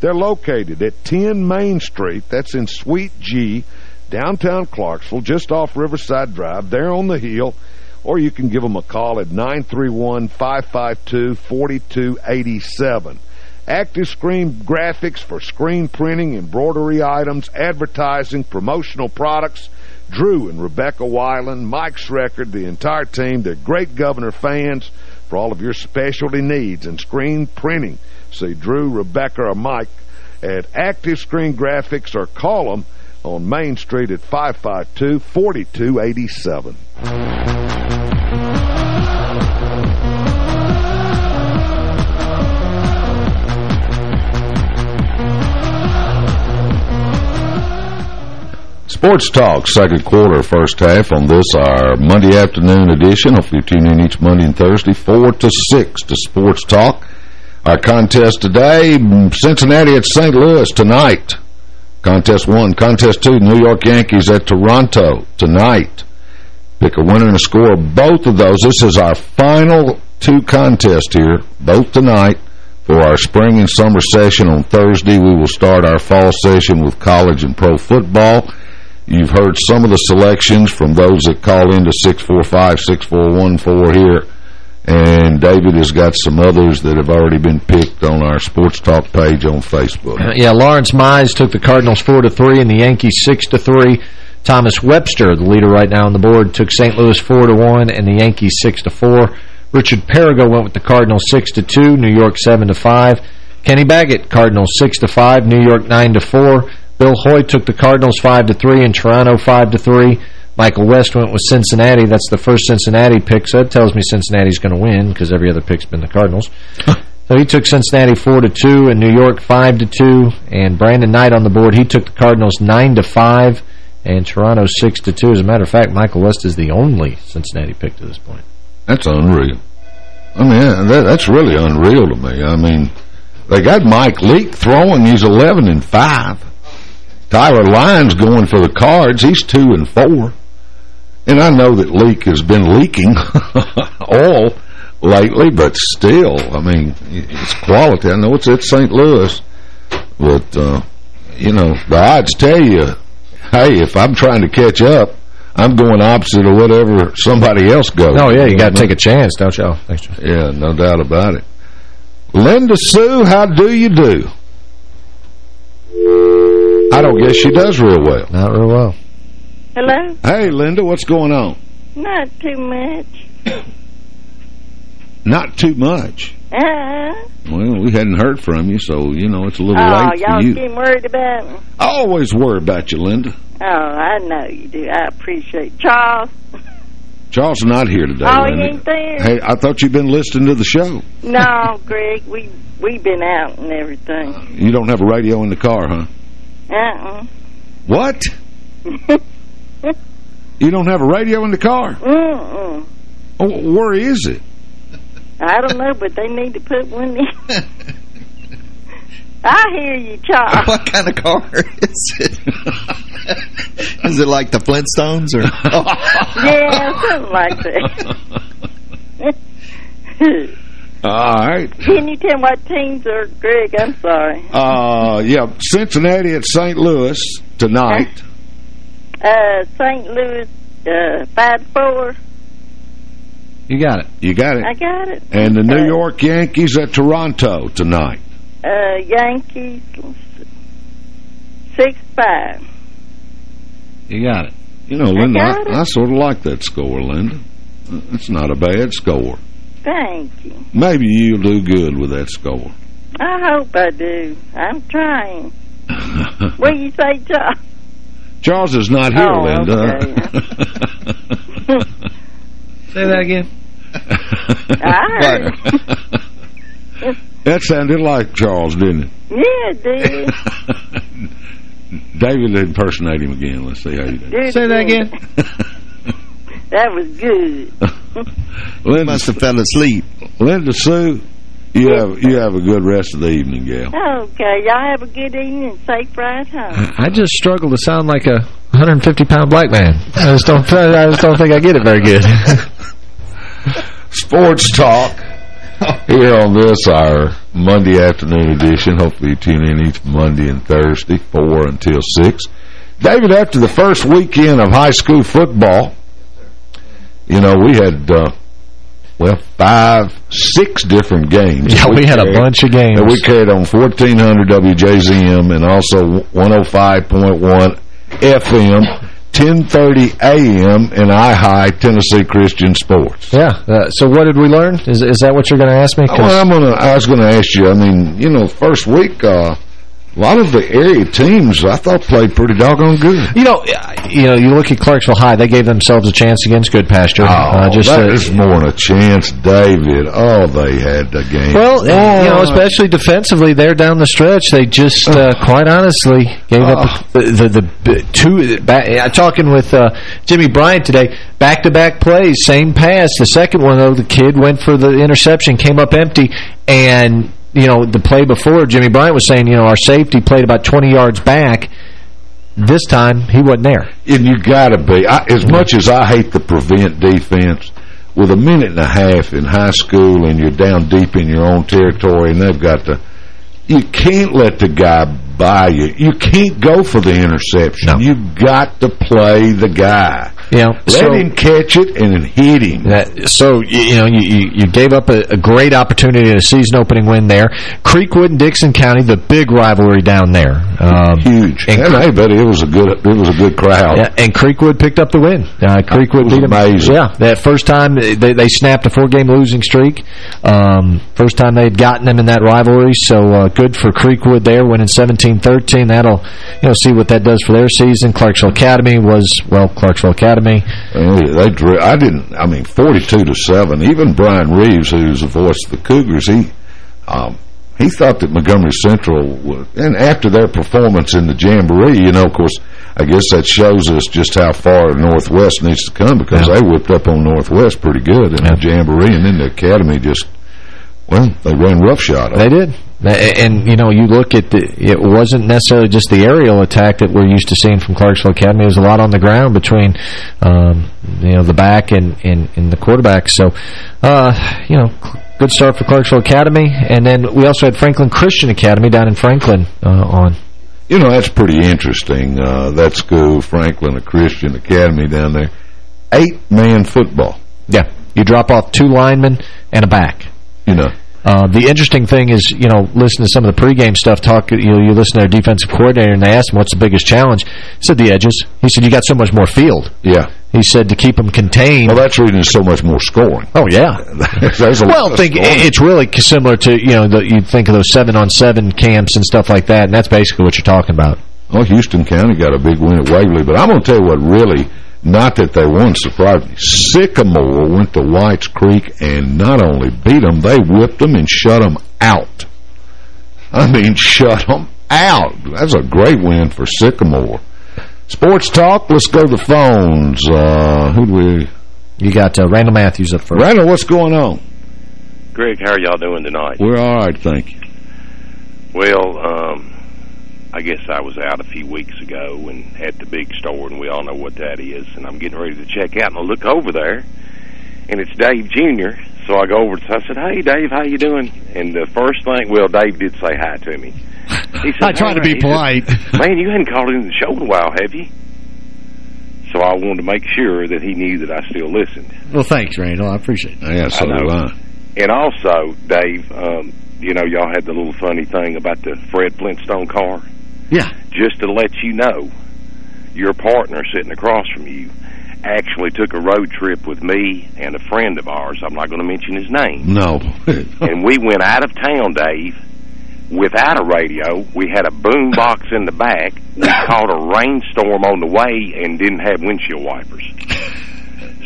They're located at 10 Main Street, that's in Suite G, downtown Clarksville, just off Riverside Drive. They're on the hill, or you can give them a call at 931-552-4287. Active Screen Graphics for screen printing, embroidery items, advertising, promotional products. Drew and Rebecca Weiland, Mike Schreckard, the entire team, they're great Governor fans for all of your specialty needs and screen printing. See Drew, Rebecca, or Mike at Active Screen Graphics or call them on Main Street at 552-4287. Sports Talk, second quarter, first half on this, our Monday afternoon edition. Hopefully you tune in each Monday and Thursday, 4 to 6 to Sports Talk. Our contest today, Cincinnati at St. Louis tonight. Contest 1. Contest 2, New York Yankees at Toronto tonight. Pick a winner and a score of both of those. This is our final two contests here, both tonight. For our spring and summer session on Thursday, we will start our fall session with college and pro football. You've heard some of the selections from those that call into 645-6414 here. And David has got some others that have already been picked on our Sports Talk page on Facebook. Uh, yeah, Lawrence Mize took the Cardinals 4-3 to three and the Yankees 6-3. to three. Thomas Webster, the leader right now on the board, took St. Louis 4-1 to one and the Yankees 6-4. to four. Richard Perigo went with the Cardinals 6-2, to two. New York 7-5. to five. Kenny Baggett, Cardinals 6-5, to five. New York 9-4. to four. Bill Hoy took the Cardinals 5 to three and Toronto 5 to three. Michael West went with Cincinnati. That's the first Cincinnati pick, so that tells me Cincinnati's going to win because every other pick's been the Cardinals. so he took Cincinnati 4 to two and New York 5 to two. And Brandon Knight on the board, he took the Cardinals 9 to five and Toronto 6 to two. As a matter of fact, Michael West is the only Cincinnati pick to this point. That's unreal. I mean, that, that's really unreal to me. I mean, they got Mike Leake throwing. He's 11 and 5. Tyler Lyons going for the cards. He's two and four. And I know that Leake has been leaking (laughs) oil lately, but still, I mean, it's quality. I know it's at St. Louis, but, uh, you know, the odds tell you, hey, if I'm trying to catch up, I'm going opposite of whatever somebody else goes. Oh, yeah, you got to take a chance, don't you? Yeah, no doubt about it. Linda Sue, how do you do? I don't guess she does real well. Not real well. Hello? Hey, Linda, what's going on? Not too much. (coughs) Not too much? Uh Well, we hadn't heard from you, so, you know, it's a little oh, late for you. y'all getting worried about me? I always worry about you, Linda. Oh, I know you do. I appreciate Charles. Charles is not here today, Oh, he ain't there? Hey, I thought you'd been listening to the show. No, (laughs) Greg, we we've been out and everything. You don't have a radio in the car, huh? Uh-uh. What? (laughs) you don't have a radio in the car? Mm-mm. Oh, where is it? I don't know, but they need to put one in. (laughs) I hear you, Charles. (laughs) What kind of car is it? (laughs) is it like the Flintstones? or? yeah, something like that. All right. Can you tell what teams are, Greg? I'm sorry. Uh, yeah, Cincinnati at St. Louis tonight. Uh, St. Louis, uh, 5-4. You got it. You got it. I got it. And the New Uh, York Yankees at Toronto tonight. Uh, Yankees, 6-5. You got it. You know, Linda, got it. I, I sort of like that score, Linda. It's not a bad score. Thank you. Maybe you'll do good with that score. I hope I do. I'm trying. (laughs) what do you say, Charles? Charles is not here, Oh, Linda. (laughs) Say that again. I (laughs) that sounded like Charles, didn't it? Yeah, it did. (laughs) David, impersonate him again. Let's see how you do. Dude, Say that again. That was good. Linda, Must have fell asleep. Linda Sue, you have you have a good rest of the evening, gal. Okay, y'all have a good evening and safe ride home. I just struggle to sound like a 150-pound black man. I just don't. I just don't think I get it very good. (laughs) Sports Talk here on this, our Monday afternoon edition. Hopefully you tune in each Monday and Thursday, 4 until 6. David, after the first weekend of high school football, you know, we had, uh, well, five, six different games. Yeah, we had a bunch of games. that we carried on 1400 WJZM and also 105.1 FM 10.30 a.m. in I-High, Tennessee Christian Sports. Yeah. Uh, so what did we learn? Is is that what you're going to ask me? Well, I'm gonna, I was going to ask you, I mean, you know, first week, uh, a lot of the area teams, I thought, played pretty doggone good. You know, you know, you look at Clarksville High; they gave themselves a chance against Goodpasture. Oh, uh, just that uh, is more than a chance, David. Oh, they had the game. Well, you know, especially defensively, there down the stretch, they just, uh, quite honestly, gave up the, the, the two. Back, I'm talking with uh, Jimmy Bryant today. Back-to-back plays, same pass. The second one, though, the kid went for the interception, came up empty, and you know, the play before, Jimmy Bryant was saying, you know, our safety played about 20 yards back. This time, he wasn't there. And you got to be. I, as much as I hate the prevent defense, with a minute and a half in high school and you're down deep in your own territory and they've got to... You can't let the guy buy you. You can't go for the interception. No. You've got to play the guy. Yeah, Let so- him catch it and then hit him. That, so, you, you know, you, you, you gave up a, a great opportunity, a season-opening win there. Creekwood and Dickson County, the big rivalry down there. Um, Huge. And, And, hey, buddy, it was a good it was a good crowd. yeah, and Creekwood picked up the win. Uh, Creekwood beat them. amazing. Yeah, that first time they, they snapped a four-game losing streak. Um, first time they'd gotten them in that rivalry, so uh, good for Creekwood there, winning 17-13. That'll, you know, see what that does for their season. Clarksville Academy was, well, Clarksville Academy. Uh, they dri I didn't. I mean, forty-two to seven. Even Brian Reeves, who's the voice of the Cougars, he um, he thought that Montgomery Central, would, and after their performance in the Jamboree, you know, of course, I guess that shows us just how far Northwest needs to come because they whipped up on Northwest pretty good in the Jamboree, and then the Academy just, well, they ran roughshod. They did. And, you know, you look at the, it wasn't necessarily just the aerial attack that we're used to seeing from Clarksville Academy. It was a lot on the ground between, um, you know, the back and, and, and the quarterback. So, uh, you know, good start for Clarksville Academy. And then we also had Franklin Christian Academy down in Franklin uh, on. You know, that's pretty interesting. Uh, that school, Franklin, a Christian Academy down there, eight-man football. Yeah. You drop off two linemen and a back. You know. Uh, the interesting thing is, you know, listen to some of the pregame stuff. Talk, you know, you listen to their defensive coordinator, and they asked him what's the biggest challenge. He said the edges. He said you got so much more field. Yeah. He said to keep them contained. Well, that's reading so much more scoring. Oh yeah. (laughs) There's a well, think scoring. it's really similar to you know the, you think of those seven on seven camps and stuff like that, and that's basically what you're talking about. Well, Houston County got a big win at Waverly, but I'm going to tell you what really, not that they won, surprised me. Sycamore went to Whites Creek and not only beat them, they whipped them and shut them out. I mean, (laughs) shut them out. That's a great win for Sycamore. Sports Talk, let's go to the phones. Uh, who do we... You got uh, Randall Matthews up first. Randall, what's going on? Greg, how are y'all doing tonight? We're all right, thank you. Well, um, I guess I was out a few weeks ago and at the big store, and we all know what that is. And I'm getting ready to check out, and I look over there, and it's Dave Jr. So I go over to I said, "Hey, Dave, how you doing?" And the first thing, well, Dave did say hi to me. (laughs) He said, I try to be he said, polite. Man, you hadn't called in the show in a while, have you? So I wanted to make sure that he knew that I still listened. Well, thanks, Randall. I appreciate it. Yeah, so I know. do I. And also, Dave, um, you know, y'all had the little funny thing about the Fred Flintstone car. Yeah. Just to let you know, your partner sitting across from you actually took a road trip with me and a friend of ours. I'm not going to mention his name. No. (laughs) and we went out of town, Dave, without a radio. We had a boom box in the back. We (laughs) caught a rainstorm on the way and didn't have windshield wipers.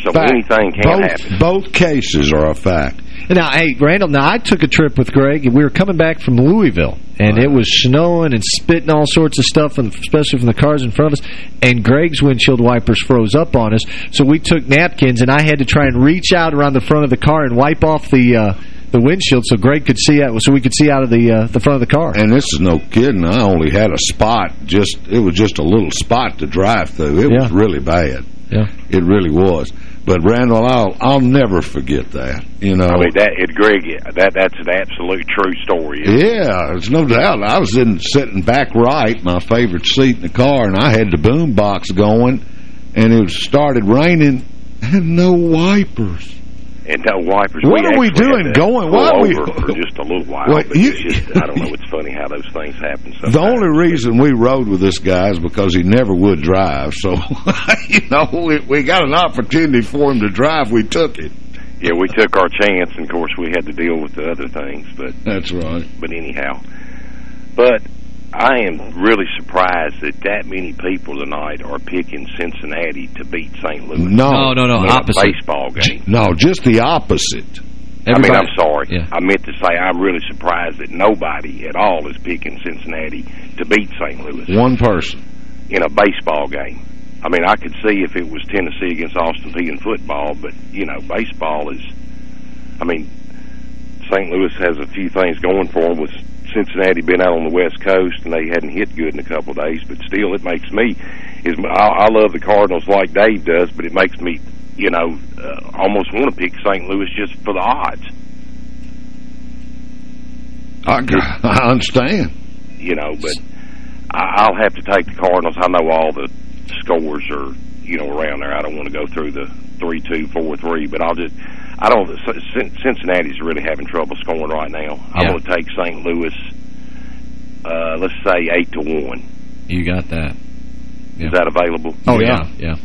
So Fact. anything can both, happen. Both cases are a fact. Now, hey, Randall, now I took a trip with Greg, and we were coming back from Louisville, and it was snowing and spitting all sorts of stuff, and especially from the cars in front of us, and Greg's windshield wipers froze up on us, so we took napkins, and I had to try and reach out around the front of the car and wipe off the uh, the windshield so Greg could see out, so we could see out of the uh, the front of the car. And this is no kidding. I only had a spot. Just It was just a little spot to drive through. It was really bad. Yeah. It really was. But, Randall, I'll I'll never forget that. You know. I mean, that, it, Greg, that that's an absolute true story. Yeah, there's no doubt. I was in sitting back right, my favorite seat in the car, and I had the boom box going, and it started raining, and no wipers. Wipers. What we are we doing going? Why are we- for just a little while? Well, you- it's just, I don't know. It's funny how those things happen. Sometimes. (laughs) The only reason we rode with this guy is because he never would drive. So, (laughs) you know, we, we got an opportunity for him to drive. We took it. Yeah, we took our chance, and of course we had to deal with the other things. But That's right. but anyhow, but I am really surprised that that many people tonight are picking Cincinnati to beat St. Louis. No. No, no. In a baseball game. No, just the opposite. I mean, I'm sorry. I meant to say I'm really surprised that nobody at all is picking Cincinnati to beat St. Louis One person. in a baseball game. I mean, I could see if it was Tennessee against Austin Peay in football, but, you know, baseball is, I mean, St. Louis has a few things going for them with Cincinnati being out on the West Coast and they hadn't hit good in a couple of days, but still it makes me, is I, I love the Cardinals like Dave does, but it makes me, you know, uh, almost want to pick St. Louis just for the odds. I, I understand. you know, but I, I'll have to take the Cardinals. I know all the scores are, you know, around there. I don't want to go through the three two four three, but I'll just, I don't. Cincinnati's really having trouble scoring right now. I'm going to take St. Louis. Uh, let's say eight to one. You got that. Is that available? Oh, yeah. Yeah.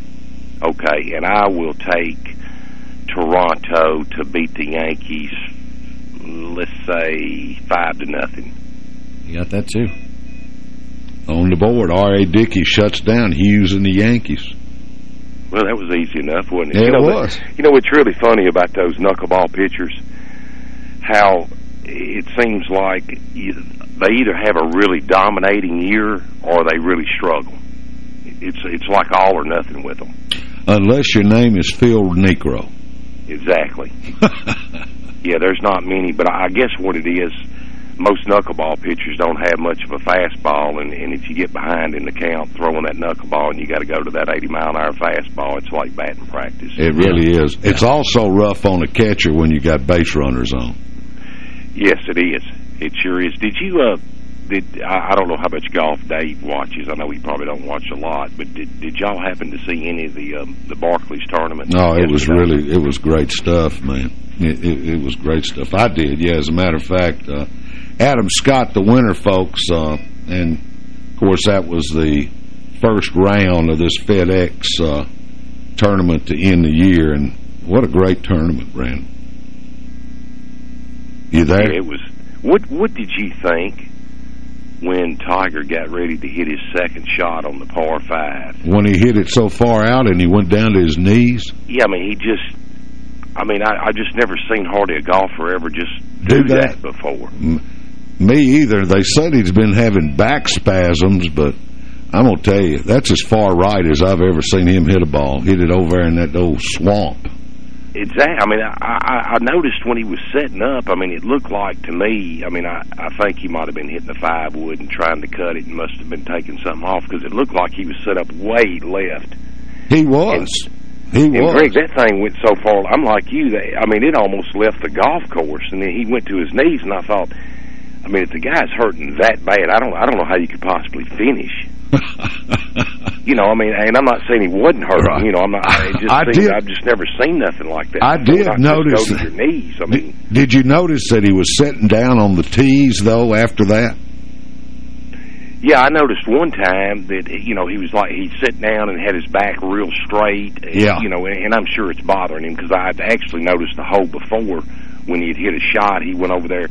Okay, and I will take Toronto to beat the Yankees. Let's say five to nothing. You got that, too. On the board, R.A. Dickey shuts down Hughes and the Yankees. Well, that was easy enough, wasn't it? Yeah, you know, it the- was. you know what's really funny about those knuckleball pitchers? How it seems like they either have a really dominating year or they really struggle. It's it's like all or nothing with them. Unless your name is Phil Niekro. Exactly. (laughs) yeah, there's not many, but I guess what it is, most knuckleball pitchers don't have much of a fastball, and, and if you get behind in the count throwing that knuckleball and you got to go to that 80 mile an hour fastball, it's like batting practice. It really is. It's also rough on a catcher when you got base runners on. Yes, it is. It sure is. Did you, uh, did, I, I don't know how much golf Dave watches. I know he probably don't watch a lot, but did, did y'all happen to see any of the, um, the Barclays tournament? No, it was really, it was great stuff, man. It, it, it was great stuff. I did, yeah. As a matter of fact, uh, Adam Scott, the winner, folks, uh, and of course that was the first round of this FedEx uh, tournament to end the year, and what a great tournament, Brandon. You there? It was. What What did you think when Tiger got ready to hit his second shot on the par five? When he hit it so far out and he went down to his knees? Yeah, I mean, he just. I mean, I, I just never seen hardly a golfer ever just Do do, that. that. before. M- Me either. They said he's been having back spasms, but I'm going to tell you, that's as far right as I've ever seen him hit a ball. Hit it over in that old swamp. Exactly. I mean, I, I, I noticed when he was setting up. I mean, it looked like to me. I mean, I, I think he might have been hitting the five wood and trying to cut it, and must have been taking something off because it looked like he was set up way left. He was. he And was. Greg, that thing went so far. I'm like you. That, I mean, it almost left the golf course, and then he went to his knees, and I thought, I mean, if the guy's hurting that bad, I don't, I don't know how you could possibly finish. (laughs) you know, I mean, and I'm not saying he wasn't hurting. Right. You know, I'm not. It (laughs) just I did- I've just never seen nothing like that. I did not notice Go to your knees. I mean, Did you notice that he was sitting down on the tees, though, after that? Yeah, I noticed one time that you know he was like he'd sit down and had his back real straight. and, Yeah. you know, and, and I'm sure it's bothering him because I'd actually noticed the hole before when he'd hit a shot. He went over there.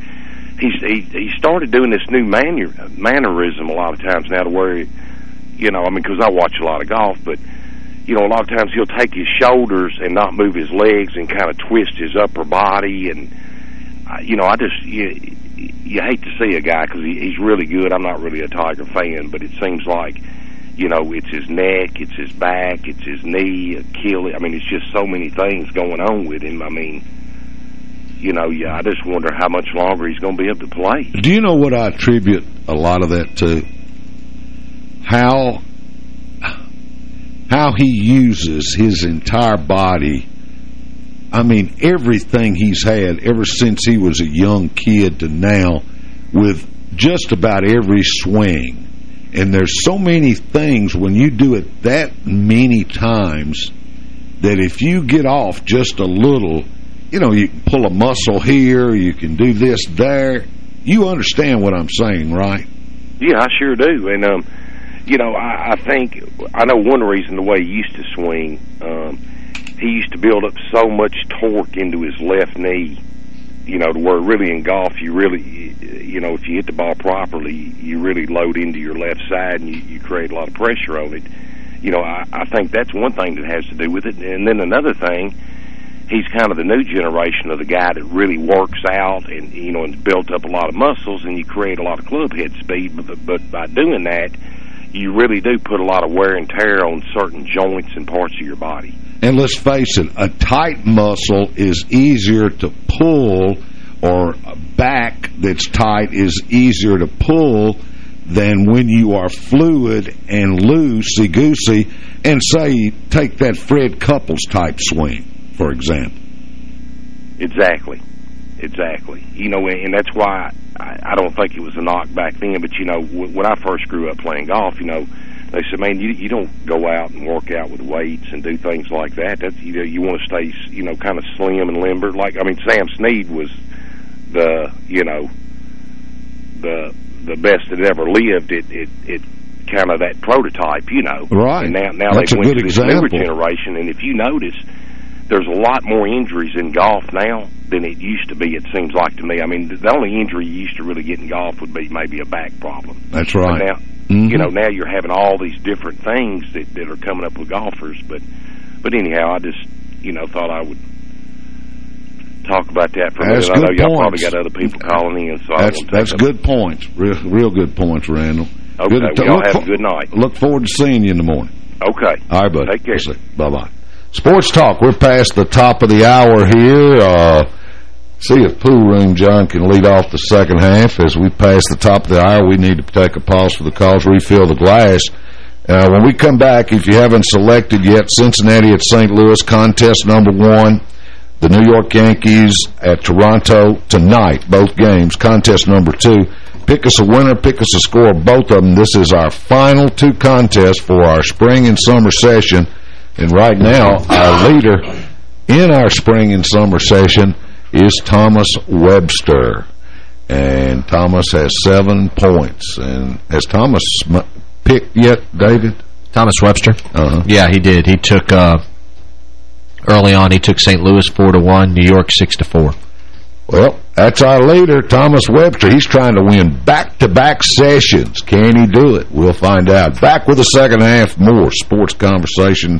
He's he he started doing this new manner, mannerism a lot of times now to where, you know, I mean, because I watch a lot of golf, but you know, a lot of times he'll take his shoulders and not move his legs and kind of twist his upper body and. You know, I just you, you hate to see a guy because he, he's really good. I'm not really a Tiger fan, but it seems like, you know, it's his neck, it's his back, it's his knee, Achilles. I mean, it's just so many things going on with him. I mean, you know, yeah, I just wonder how much longer he's going to be able to play. Do you know what I attribute a lot of that to? How how he uses his entire body. I mean, everything he's had ever since he was a young kid to now with just about every swing. And there's so many things when you do it that many times that if you get off just a little, you know, you pull a muscle here, you can do this there. You understand what I'm saying, right? Yeah, I sure do. And, um, you know, I, I think, I know one reason the way he used to swing, um, he used to build up so much torque into his left knee, you know, to where really in golf you really, you know, if you hit the ball properly, you really load into your left side and you, you create a lot of pressure on it. You know, I, I think that's one thing that has to do with it. And then another thing, he's kind of the new generation of the guy that really works out and, you know, and built up a lot of muscles and you create a lot of club head speed. But, but by doing that, you really do put a lot of wear and tear on certain joints and parts of your body. And let's face it, a tight muscle is easier to pull or a back that's tight is easier to pull than when you are fluid and loosey-goosey and say, take that Fred Couples type swing, for example. Exactly. Exactly. You know, and that's why I, I don't think it was a knock back then, but, you know, when I first grew up playing golf, you know, they said, man, you you don't go out and work out with weights and do things like that. That's you know you want to stay you know kind of slim and limber. Like I mean, Sam Snead was the you know the the best that ever lived. It it it kind of that prototype, you know. Right. And now now That's they a went to this example. newer generation, and if you notice, there's a lot more injuries in golf now than it used to be. It seems like to me. I mean, the only injury you used to really get in golf would be maybe a back problem. That's But right. now, Mhm. you know, now you're having all these different things that that are coming up with golfers. But but anyhow, I just you know thought I would talk about that for a That's minute. I know y'all probably got other people calling in, so I That's that's up- good points. Real, real good points, Randall. Okay, good y'all have a good night. Look forward to seeing you in the morning. Okay. All right, buddy. Take care. Bye-bye. Sports Talk. We're past the top of the hour here. Uh, see if Pool Room John can lead off the second half. As we pass the top of the hour, we need to take a pause for the calls, refill the glass. Uh, when we come back, if you haven't selected yet, Cincinnati at St. Louis, contest number one. The New York Yankees at Toronto tonight, both games. Contest number two. Pick us a winner, pick us a score, both of them. This is our final two contests for our spring and summer session. And right now, our leader in our spring and summer session is Thomas Webster. And Thomas has seven points. And has Thomas picked yet, David? Thomas Webster? Uh-huh. Yeah, he did. He took, uh, early on, he took St. Louis 4 to one, New York 6 to four. Well, that's our leader, Thomas Webster. He's trying to win back-to-back sessions. Can he do it? We'll find out. Back with the second half, more sports conversation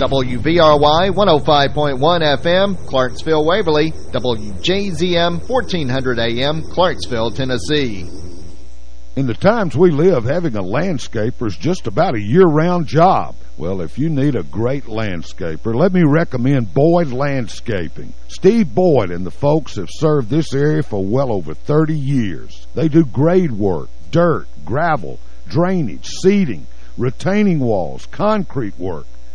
WVRY 105.1 FM, Clarksville, Waverly, WJZM 1400 AM, Clarksville, Tennessee. In the times we live, having a landscaper is just about a year-round job. Well, if you need a great landscaper, let me recommend Boyd Landscaping. Steve Boyd and the folks have served this area for well over 30 years. They do grade work, dirt, gravel, drainage, seeding, retaining walls, concrete work,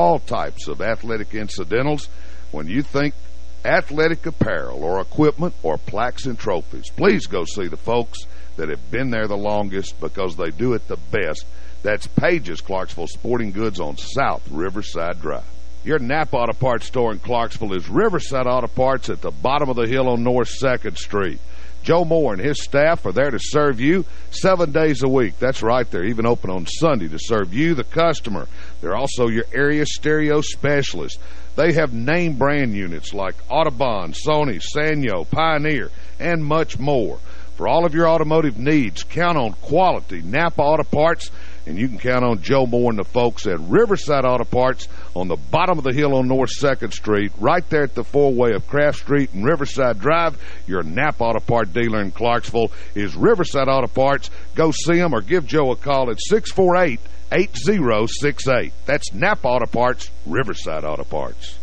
all types of athletic incidentals. When you think athletic apparel or equipment or plaques and trophies, please go see the folks that have been there the longest because they do it the best. That's Pages Clarksville Sporting Goods on South Riverside Drive. Your Napa Auto Parts store in Clarksville is Riverside Auto Parts at the bottom of the hill on North 2nd Street. Joe Moore and his staff are there to serve you seven days a week. That's right. They're even open on Sunday to serve you, the customer. They're also your area stereo specialist. They have name brand units like Audubon, Sony, Sanyo, Pioneer, and much more. For all of your automotive needs, count on quality Napa Auto Parts and you can count on Joe Moore and the folks at Riverside Auto Parts on the bottom of the hill on North 2nd Street, right there at the four-way of Kraft Street and Riverside Drive. Your Napa Auto Part dealer in Clarksville is Riverside Auto Parts. Go see them or give Joe a call at 648-8068. That's Napa Auto Parts, Riverside Auto Parts.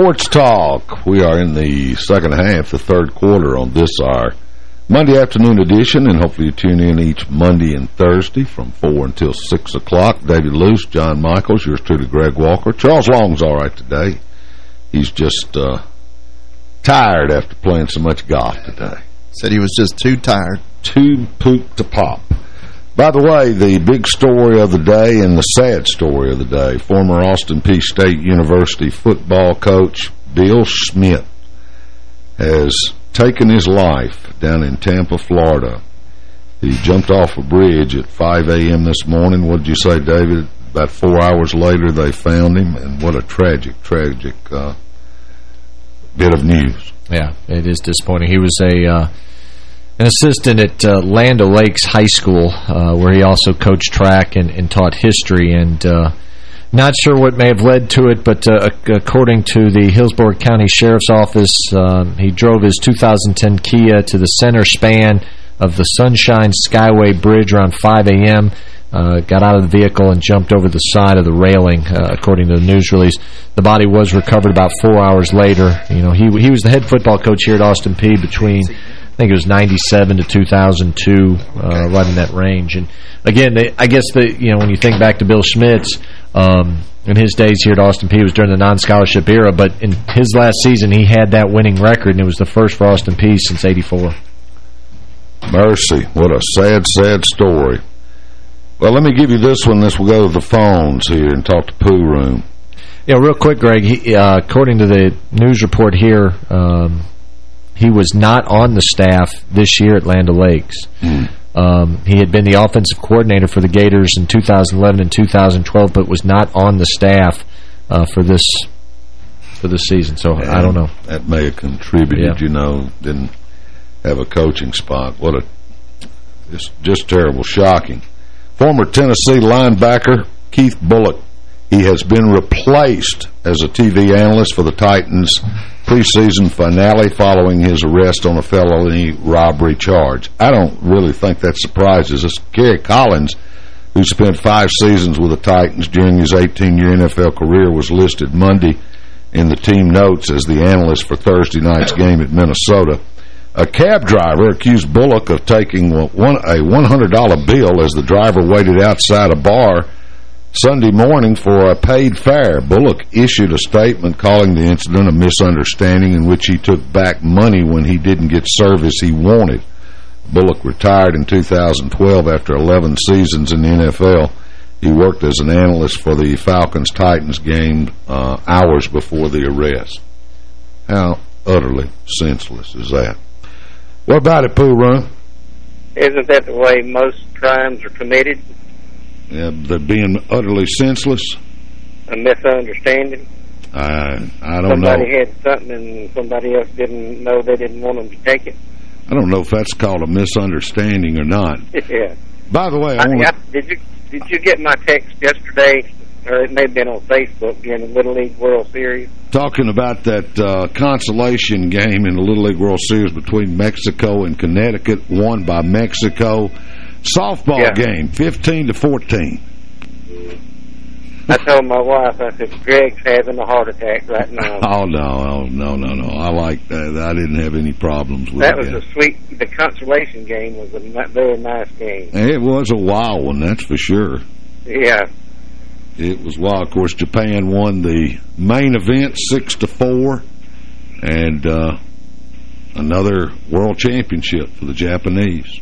Sports Talk. We are in the second half, the third quarter on this our Monday afternoon edition, and hopefully you tune in each Monday and Thursday from 4 until 6 o'clock. David Luce, John Michaels, yours truly, Greg Walker. Charles Long's all right today. He's just uh, tired after playing so much golf today. Said he was just too tired. Too poop to pop. By the way, the big story of the day and the sad story of the day, former Austin Peay State University football coach Bill Schmitz has taken his life down in Tampa, Florida. He jumped off a bridge at 5 a.m. this morning. What did you say, David? About four hours later, they found him, and what a tragic, tragic uh, bit of news. Yeah, it is disappointing. He was a... Uh an assistant at uh, Land O'Lakes High School, uh, where he also coached track and, and taught history. And uh, Not sure what may have led to it, but uh, according to the Hillsborough County Sheriff's Office, um, he drove his 2010 Kia to the center span of the Sunshine Skyway Bridge around 5 a.m., uh, got out of the vehicle and jumped over the side of the railing, uh, according to the news release. The body was recovered about four hours later. You know, he he was the head football coach here at Austin Peay between, think it was 97 to 2002, uh, right in that range. And again, they, I guess the you know when you think back to Bill Schmitz, um, in his days here at Austin Peay was during the non-scholarship era, but in his last season he had that winning record, and it was the first for Austin Peay since '84. Mercy, what a sad, sad story. Well, let me give you this one. This will go to the phones here and talk to Pool Room. Yeah, real quick, Greg. He, uh, according to the news report here, um, he was not on the staff this year at Land O'Lakes. Mm. Um, he had been the offensive coordinator for the Gators in 2011 and 2012, but was not on the staff uh, for this for this season. So and I don't know. That may have contributed. Yeah. You know, didn't have a coaching spot. What a it's just terrible, shocking. Former Tennessee linebacker Keith Bulluck. He has been replaced as a TV analyst for the Titans preseason finale following his arrest on a felony robbery charge. I don't really think that surprises us. Kerry Collins, who spent five seasons with the Titans during his 18-year NFL career, was listed Monday in the team notes as the analyst for Thursday night's game at Minnesota. A cab driver accused Bulluck of taking a $100 bill as the driver waited outside a bar Sunday morning for a paid fare. Bulluck issued a statement calling the incident a misunderstanding in which he took back money when he didn't get service he wanted. Bulluck retired in 2012 after 11 seasons in the NFL. He worked as an analyst for the Falcons-Titans game uh, hours before the arrest. How utterly senseless is that? What about it, Pool Room? Isn't that the way most crimes are committed? Yeah, they're being utterly senseless? A misunderstanding? I I don't somebody know. Somebody had something and somebody else didn't know they didn't want them to take it. I don't know if that's called a misunderstanding or not. (laughs) yeah. By the way, I, I, I, did you did you get my text yesterday, or it may have been on Facebook during the Little League World Series? talking about that uh, consolation game in the Little League World Series between Mexico and Connecticut, won by Mexico. Softball Yeah. game, 15 to 14. I told my wife, I said, Greg's having a heart attack right (laughs) now. Oh no, oh, no, no, no! I like that. I didn't have any problems with that That was a sweet. The consolation game was a very nice game. It was a wild one, that's for sure. Yeah. It was wild. Of course, Japan won the main event six to four, and uh, another world championship for the Japanese.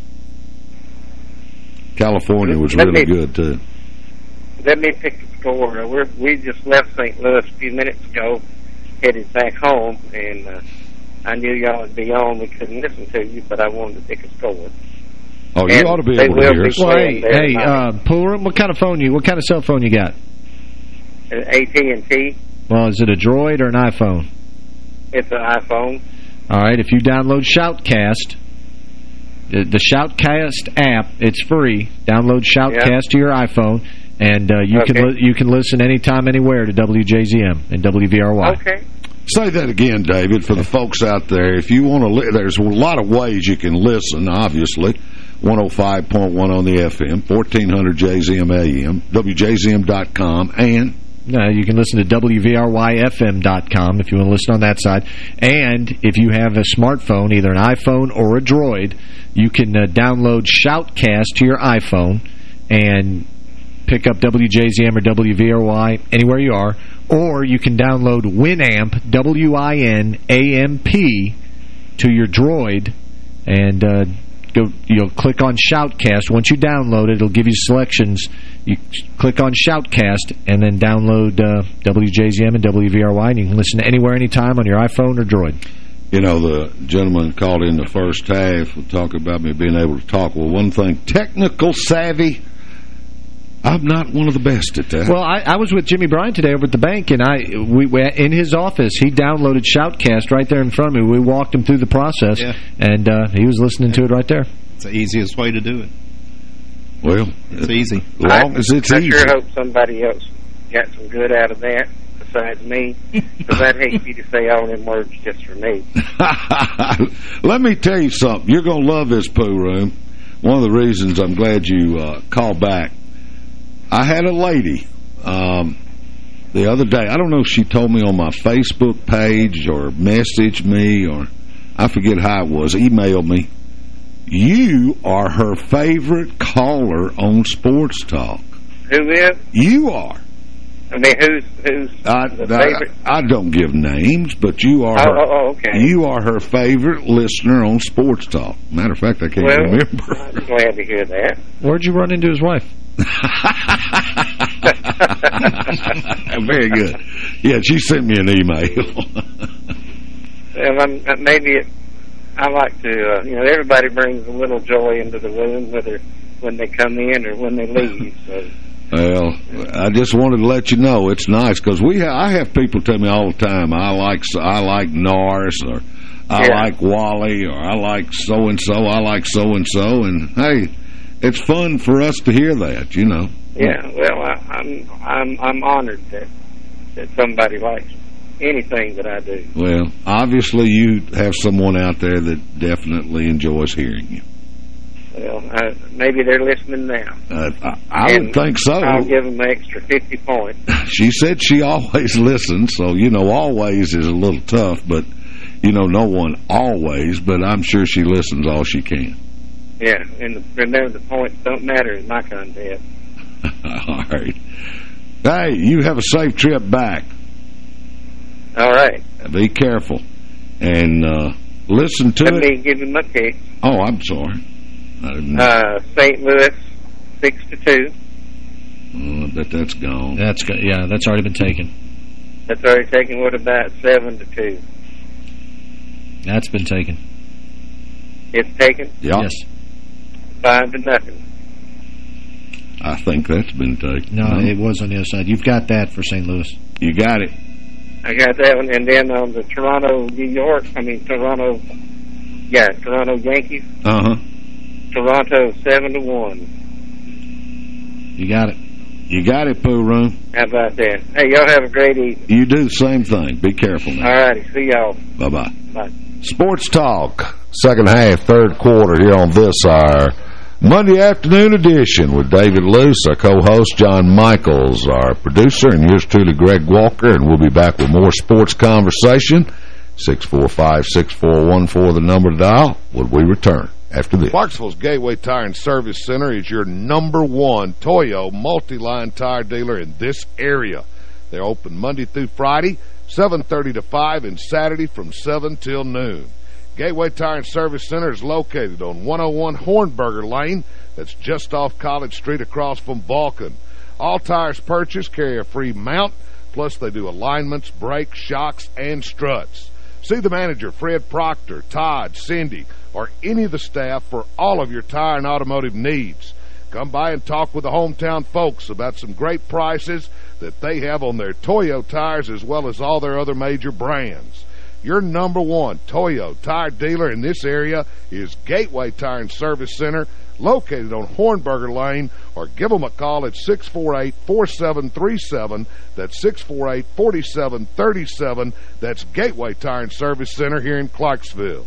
California was Let really me- good too. Let me pick the score. We're, we just left St. Louis a few minutes ago, headed back home, and uh, I knew y'all would be on. We couldn't listen to you, but I wanted to pick a score. Oh, you And ought to be able to hear be us. Well, hey, hey tonight. uh, Pullum, what kind of phone you? What kind of cell phone you got? AT&T. Well, is it a Droid or an iPhone? It's an iPhone. All right, if you download Shoutcast, the, the Shoutcast app, it's free. Download Shoutcast to your iPhone, and uh, you Okay. can li you can listen anytime, anywhere to WJZM and WVRY. Okay. Say that again, David, for the folks out there. If you want to, there's a lot of ways you can listen, obviously. 105.1 on the FM, 1400 JZM AM, WJZM.com, and Uh, you can listen to WVRYFM.com if you want to listen on that side. And if you have a smartphone, either an iPhone or a Droid, you can uh, download Shoutcast to your iPhone and pick up WJZM or WVRY anywhere you are. Or you can download Winamp, W-I-N-A-M-P, to your Droid and uh, go. You'll click on Shoutcast. Once you download it, it'll give you selections. You click on Shoutcast and then download uh, WJZM and WVRY, and you can listen anywhere, anytime on your iPhone or Droid. You know, the gentleman called in the first half would talk about me being able to talk. Well, one thing, technical savvy, I'm not one of the best at that. Well, I, I was with Jimmy Bryan today over at the bank, and I we, we in his office, he downloaded Shoutcast right there in front of me. We walked him through the process, Yeah. and uh, he was listening to it right there. It's the easiest way to do it. Well, It's easy. long as it's I easy. sure hope somebody else got some good out of that besides me. Because I'd hate for you to say all them words just for me. (laughs) Let me tell you something. You're going to love this Pool Room. One of the reasons I'm glad you uh, called back. I had a lady um, the other day. I don't know if she told me on my Facebook page or messaged me or I forget how it was. Emailed me. You are her favorite caller on Sports Talk. Who is? You are. I mean, who's who's I, the I, favorite? I don't give names, but you are Oh, her, oh, oh, okay. you are her favorite listener on Sports Talk. Matter of fact, I can't well, remember. I'm glad to hear that. Where'd you run into his wife? (laughs) Very good. Yeah, she sent me an email. Well, I'm, uh, maybe it, I like to, uh, you know, everybody brings a little joy into the room, whether when they come in or when they leave. So, well, I just wanted to let you know it's nice because we ha I have people tell me all the time I like I like Norris or I Yeah. like Wally or I like so and so I like so and so and hey, it's fun for us to hear that, you know. yeah. Well, I, I'm I'm I'm honored that that somebody likes anything that I do. Well, obviously you have someone out there that definitely enjoys hearing you. Well, I, maybe they're listening now. Uh, I, I would think so. I'll give them an extra 50 points. (laughs) She said she always (laughs) listens, so, you know, always is a little tough, but, you know, no one always, but I'm sure she listens all she can. Yeah, and the, remember the points don't matter in my contest. (laughs) all right. Hey, you have a safe trip back. All right. Be careful. And uh, listen to Let it. me give you my pick. Oh, I'm sorry. I didn't know. Uh, St. Louis, 6 to 2. Oh, I bet that's gone. That's good. Yeah, that's already been taken. That's already taken. What about 7 to 2? That's been taken. It's taken Yeah, Yes. 5 to nothing. I think that's been taken. No, it was on the other side. You've got that for St. Louis. You got it. I got that one. And then on the Toronto, New York, I mean, Toronto, yeah, Toronto Yankees, Uh-huh. Toronto 7 to 1. You got it. You got it, Pool Room. How about that? Hey, y'all have a great evening. You do the same thing. Be careful now. All righty. See y'all. Bye-bye. Bye. Sports Talk, second half, third quarter here on this, our Monday afternoon edition with David Luce, our co-host, John Michaels, our producer, and yours truly, Greg Walker, and we'll be back with more sports conversation. 645-6414, the number to dial, when we return after this. Clarksville's Gateway Tire and Service Center is your number one Toyo multi-line tire dealer in this area. They're open Monday through Friday, 7.30 to 5, and Saturday from 7 till noon. Gateway Tire and Service Center is located on 101 Hornberger Lane. That's just off College Street across from Balkan. All tires purchased carry a free mount, plus they do alignments, brakes, shocks, and struts. See the manager, Fred Proctor, Todd, Cindy, or any of the staff for all of your tire and automotive needs. Come by and talk with the hometown folks about some great prices that they have on their Toyo tires as well as all their other major brands. Your number one Toyo tire dealer in this area is Gateway Tire and Service Center, located on Hornberger Lane, or give them a call at 648-4737. That's 648-4737. That's Gateway Tire and Service Center here in Clarksville.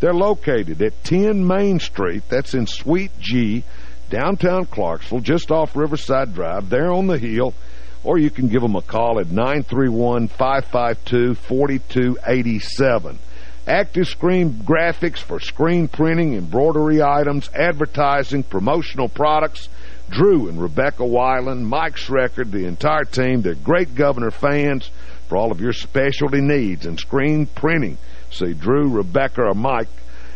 They're located at 10 Main Street, that's in Suite G, downtown Clarksville, just off Riverside Drive, there on the hill, or you can give them a call at 931-552-4287. Active Screen Graphics for screen printing, embroidery items, advertising, promotional products. Drew and Rebecca Weiland, Mike Schreckard, the entire team, they're great Governor fans for all of your specialty needs and screen printing. See Drew, Rebecca, or Mike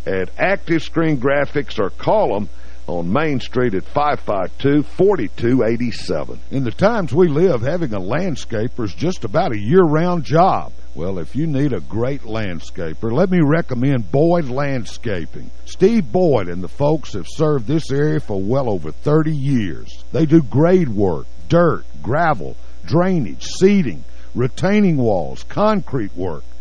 at Active Screen Graphics or call them on Main Street at 552-4287. In the times we live, having a landscaper is just about a year-round job. Well, if you need a great landscaper, let me recommend Boyd Landscaping. Steve Boyd and the folks have served this area for well over 30 years. They do grade work, dirt, gravel, drainage, seeding, retaining walls, concrete work,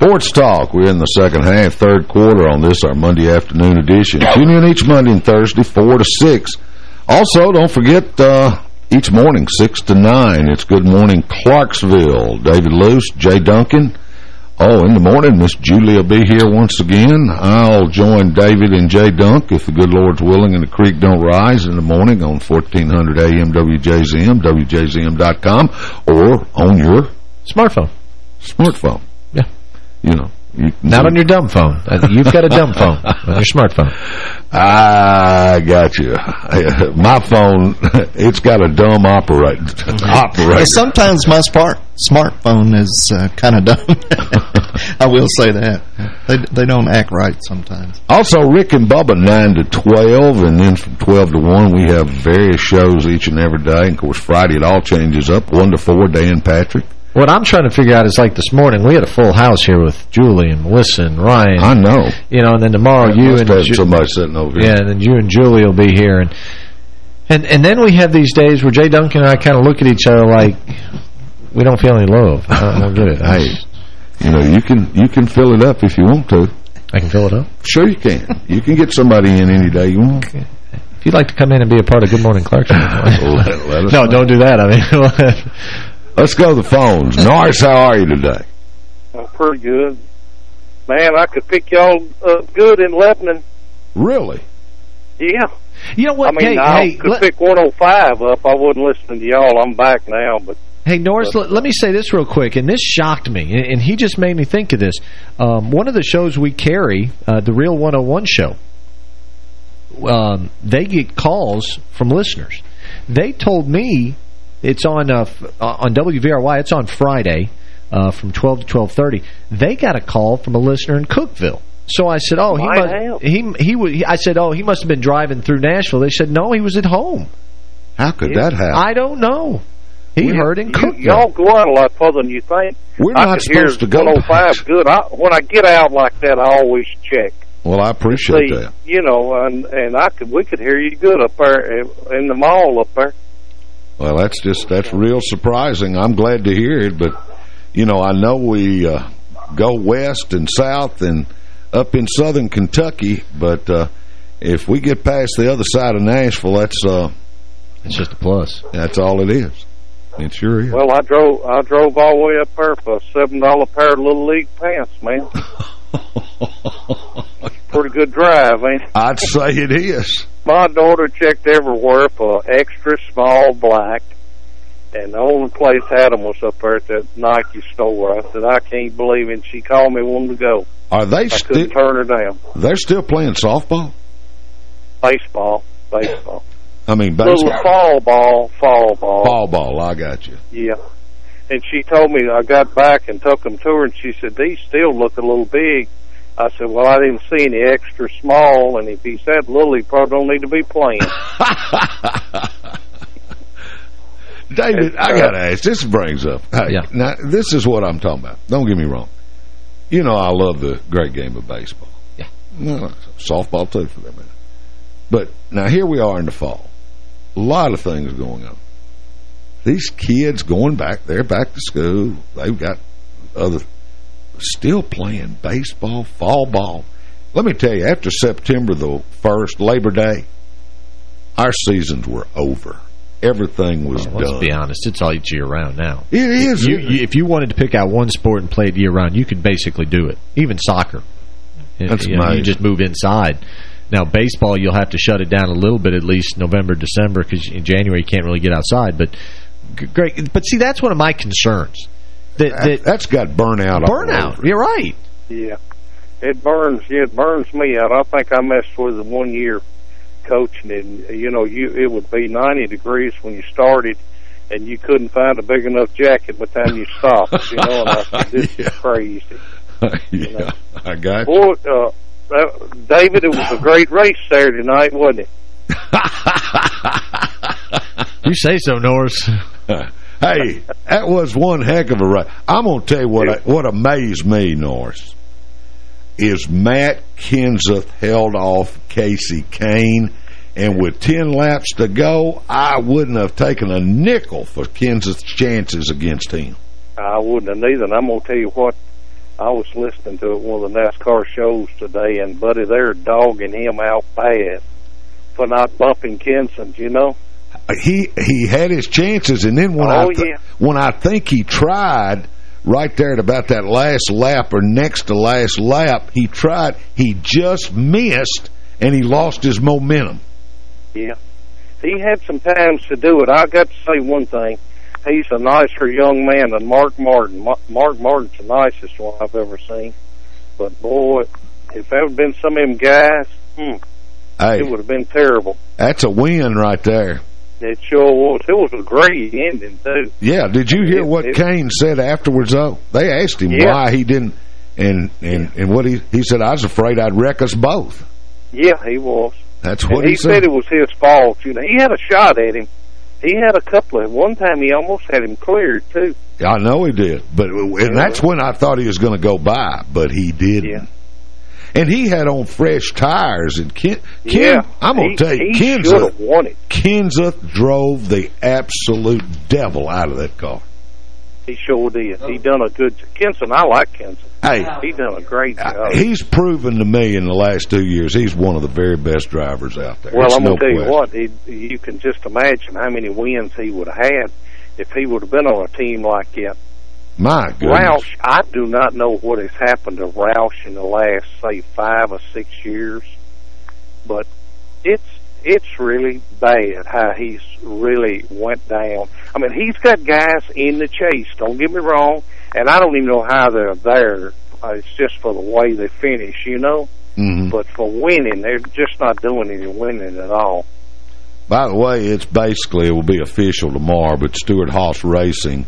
Sports Talk. We're in the second half, third quarter on this, our Monday afternoon edition. Tune in each Monday and Thursday, 4 to 6. Also, don't forget, uh, each morning, 6 to 9, it's Good Morning Clarksville. David Luce, Jay Duncan. Oh, in the morning, Miss Julie will be here once again. I'll join David and Jay Dunk, if the good Lord's willing and the creek don't rise in the morning on 1400 AM WJZM, WJZM.com, or on your smartphone. Smartphone. Yeah. You know. You Not on your dumb phone. (laughs) You've got a dumb phone (laughs) on your smartphone. I got you. (laughs) My phone, it's got a dumb operate, operator. Hey, sometimes my smart smartphone is uh, kind of dumb. I will say that. They they don't act right sometimes. Also, Rick and Bubba, 9 to 12, and then from 12 to 1, we have various shows each and every day. And, of course, Friday it all changes up, 1 to 4, Dan Patrick. What I'm trying to figure out is like this morning, we had a full house here with Julie and Melissa and Ryan. I know. You know, and then tomorrow I you and Ju- somebody sitting over here. Yeah, and then you and Julie will be here. And and and then we have these days where Jay Duncan and I kind of look at each other like we don't feel any love. I don't get it. Hey, you know, you can you can fill it up if you want to. I can fill it up? Sure you can. You can get somebody in any day you want. If you'd like to come in and be a part of Good Morning Clarkson. (laughs) let, let no, know. don't do that. I mean, (laughs) Let's go to the phones. Norris, how are you today? I'm pretty good. Man, I could pick y'all up good in Lebanon. Really? Yeah. You know what? I mean, hey, I hey, could pick 105 up. I wasn't listening to y'all. I'm back now, but Hey, Norris, let, let me say this real quick, and this shocked me, and, and he just made me think of this. Um, one of the shows we carry, uh, the Real 101 show, um, they get calls from listeners. They told me it's on uh, uh, on WVRY, it's on Friday uh, from 12 to 12.30. They got a call from a listener in Cookeville. So I said, oh, he Might must, have. he, he, wa- he, I said, oh, he must have been driving through Nashville. They said, no, he was at home. How could that happen? I don't know. He You- heard in you- Cookeville. Y'all go out a lot further than you think. We're I not could hear supposed to go 105 good. I, when I get out like that, I always check. Well, I appreciate See, that. you know, and and I could we could hear you good up there in the mall up there. Well, that's just, that's real surprising. I'm glad to hear it, but, you know, I know we uh, go west and south and up in southern Kentucky, but uh, if we get past the other side of Nashville, that's... Uh, it's just a plus. That's all it is. It sure is. Well, I drove I drove all the way up there for a seven dollar pair of little league pants, man. (laughs) Pretty good drive, ain't it? I'd say it is. My daughter checked everywhere for extra small black, and the only place had them was up there at that Nike store. I said, I can't believe it. She called me wanting to go. Are they still... turn her down. They're still playing softball? Baseball, baseball. I mean, Little fall ball, fall ball. Ball ball, I got you. Yeah. And she told me I got back and took them to her, and she said these still look a little big. I said, well, I didn't see any extra small, and if he said little, he probably don't need to be playing. (laughs) David, I uh, got to ask. This brings up. Hey, Yeah. Now, this is what I'm talking about. Don't get me wrong. You know I love the great game of baseball. Yeah. No, softball, too, for that matter. But now here we are in the fall. A lot of things going on. These kids going back, they're back to school. They've got other, still playing baseball, fall ball. Let me tell you, after September the 1st, Labor Day, our seasons were over. Everything was Well, let's done. be honest, it's all year round now. It is. If you, you- if you wanted to pick out one sport and play it year round, you could basically do it. Even soccer. That's you, know, you just move inside. Now, baseball, you'll have to shut it down a little bit at least November, December, because in January you can't really get outside. But great. But see, that's one of my concerns. That, that that's got burnout. Burnout. You're right. Yeah, it burns. Yeah, it burns me out. I think I messed with it one year coaching, and you know, you it would be 90 degrees when you started, and you couldn't find a big enough jacket by the time you stopped. you know, and I said, (laughs) this yeah. is crazy. (laughs) yeah, you know? I got Boy, uh, uh, David, it was a great race Saturday night, wasn't it? (laughs) you say so, Norris. Hey, that was one heck of a race. I'm going to tell you what what amazed me, Norris, is Matt Kenseth held off Kasey Kahne, and with 10 laps to go, I wouldn't have taken a nickel for Kenseth's chances against him. I wouldn't have neither, and I'm going to tell you what, I was listening to one of the NASCAR shows today, and, buddy, they're dogging him out bad for not bumping Kenseth, you know? He he had his chances, and then when oh, I yeah. when I think he tried right there at about that last lap or next to last lap, he tried, he just missed, and he lost his momentum. Yeah. He had some times to do it. I got to say one thing. He's a nicer young man than Mark Martin. Mark Martin's the nicest one I've ever seen. But, boy, if there had been some of them guys, hmm, Hey. it would have been terrible. That's a win right there. It sure was. It was a great ending, too. Yeah, did you hear It- what it- Kahne said afterwards, though? They asked him Yeah. why he didn't, and and and what he he said, I was afraid I'd wreck us both. Yeah, he was. That's what he he said it was his fault. You know, he had a shot at him. He had a couple of. One time, he almost had him cleared too. I know he did, but and that's when I thought he was going to go by, but he didn't. Yeah. And he had on fresh tires, and Ken, Ken Yeah, I'm going to tell you, Kenseth, won it. Kenseth drove the absolute devil out of that car. He sure did. He done a good. Kenson, I like Kenson. Hey. he done a great job. He's proven to me in the last two years he's one of the very best drivers out there. well, It's I'm no gonna tell you question. what. He, you can just imagine how many wins he would have had if he would have been on a team like that. My goodness. Roush, I do not know what has happened to Roush in the last, say, five or six years, but it's it's really bad how he's really went down. I mean, he's got guys in the chase. Don't get me wrong, and I don't even know how they're there. Uh, it's just for the way they finish, you know. Mhm. But for winning, they're just not doing any winning at all. By the way, it's basically, it will be official tomorrow, but Stewart-Haas Racing,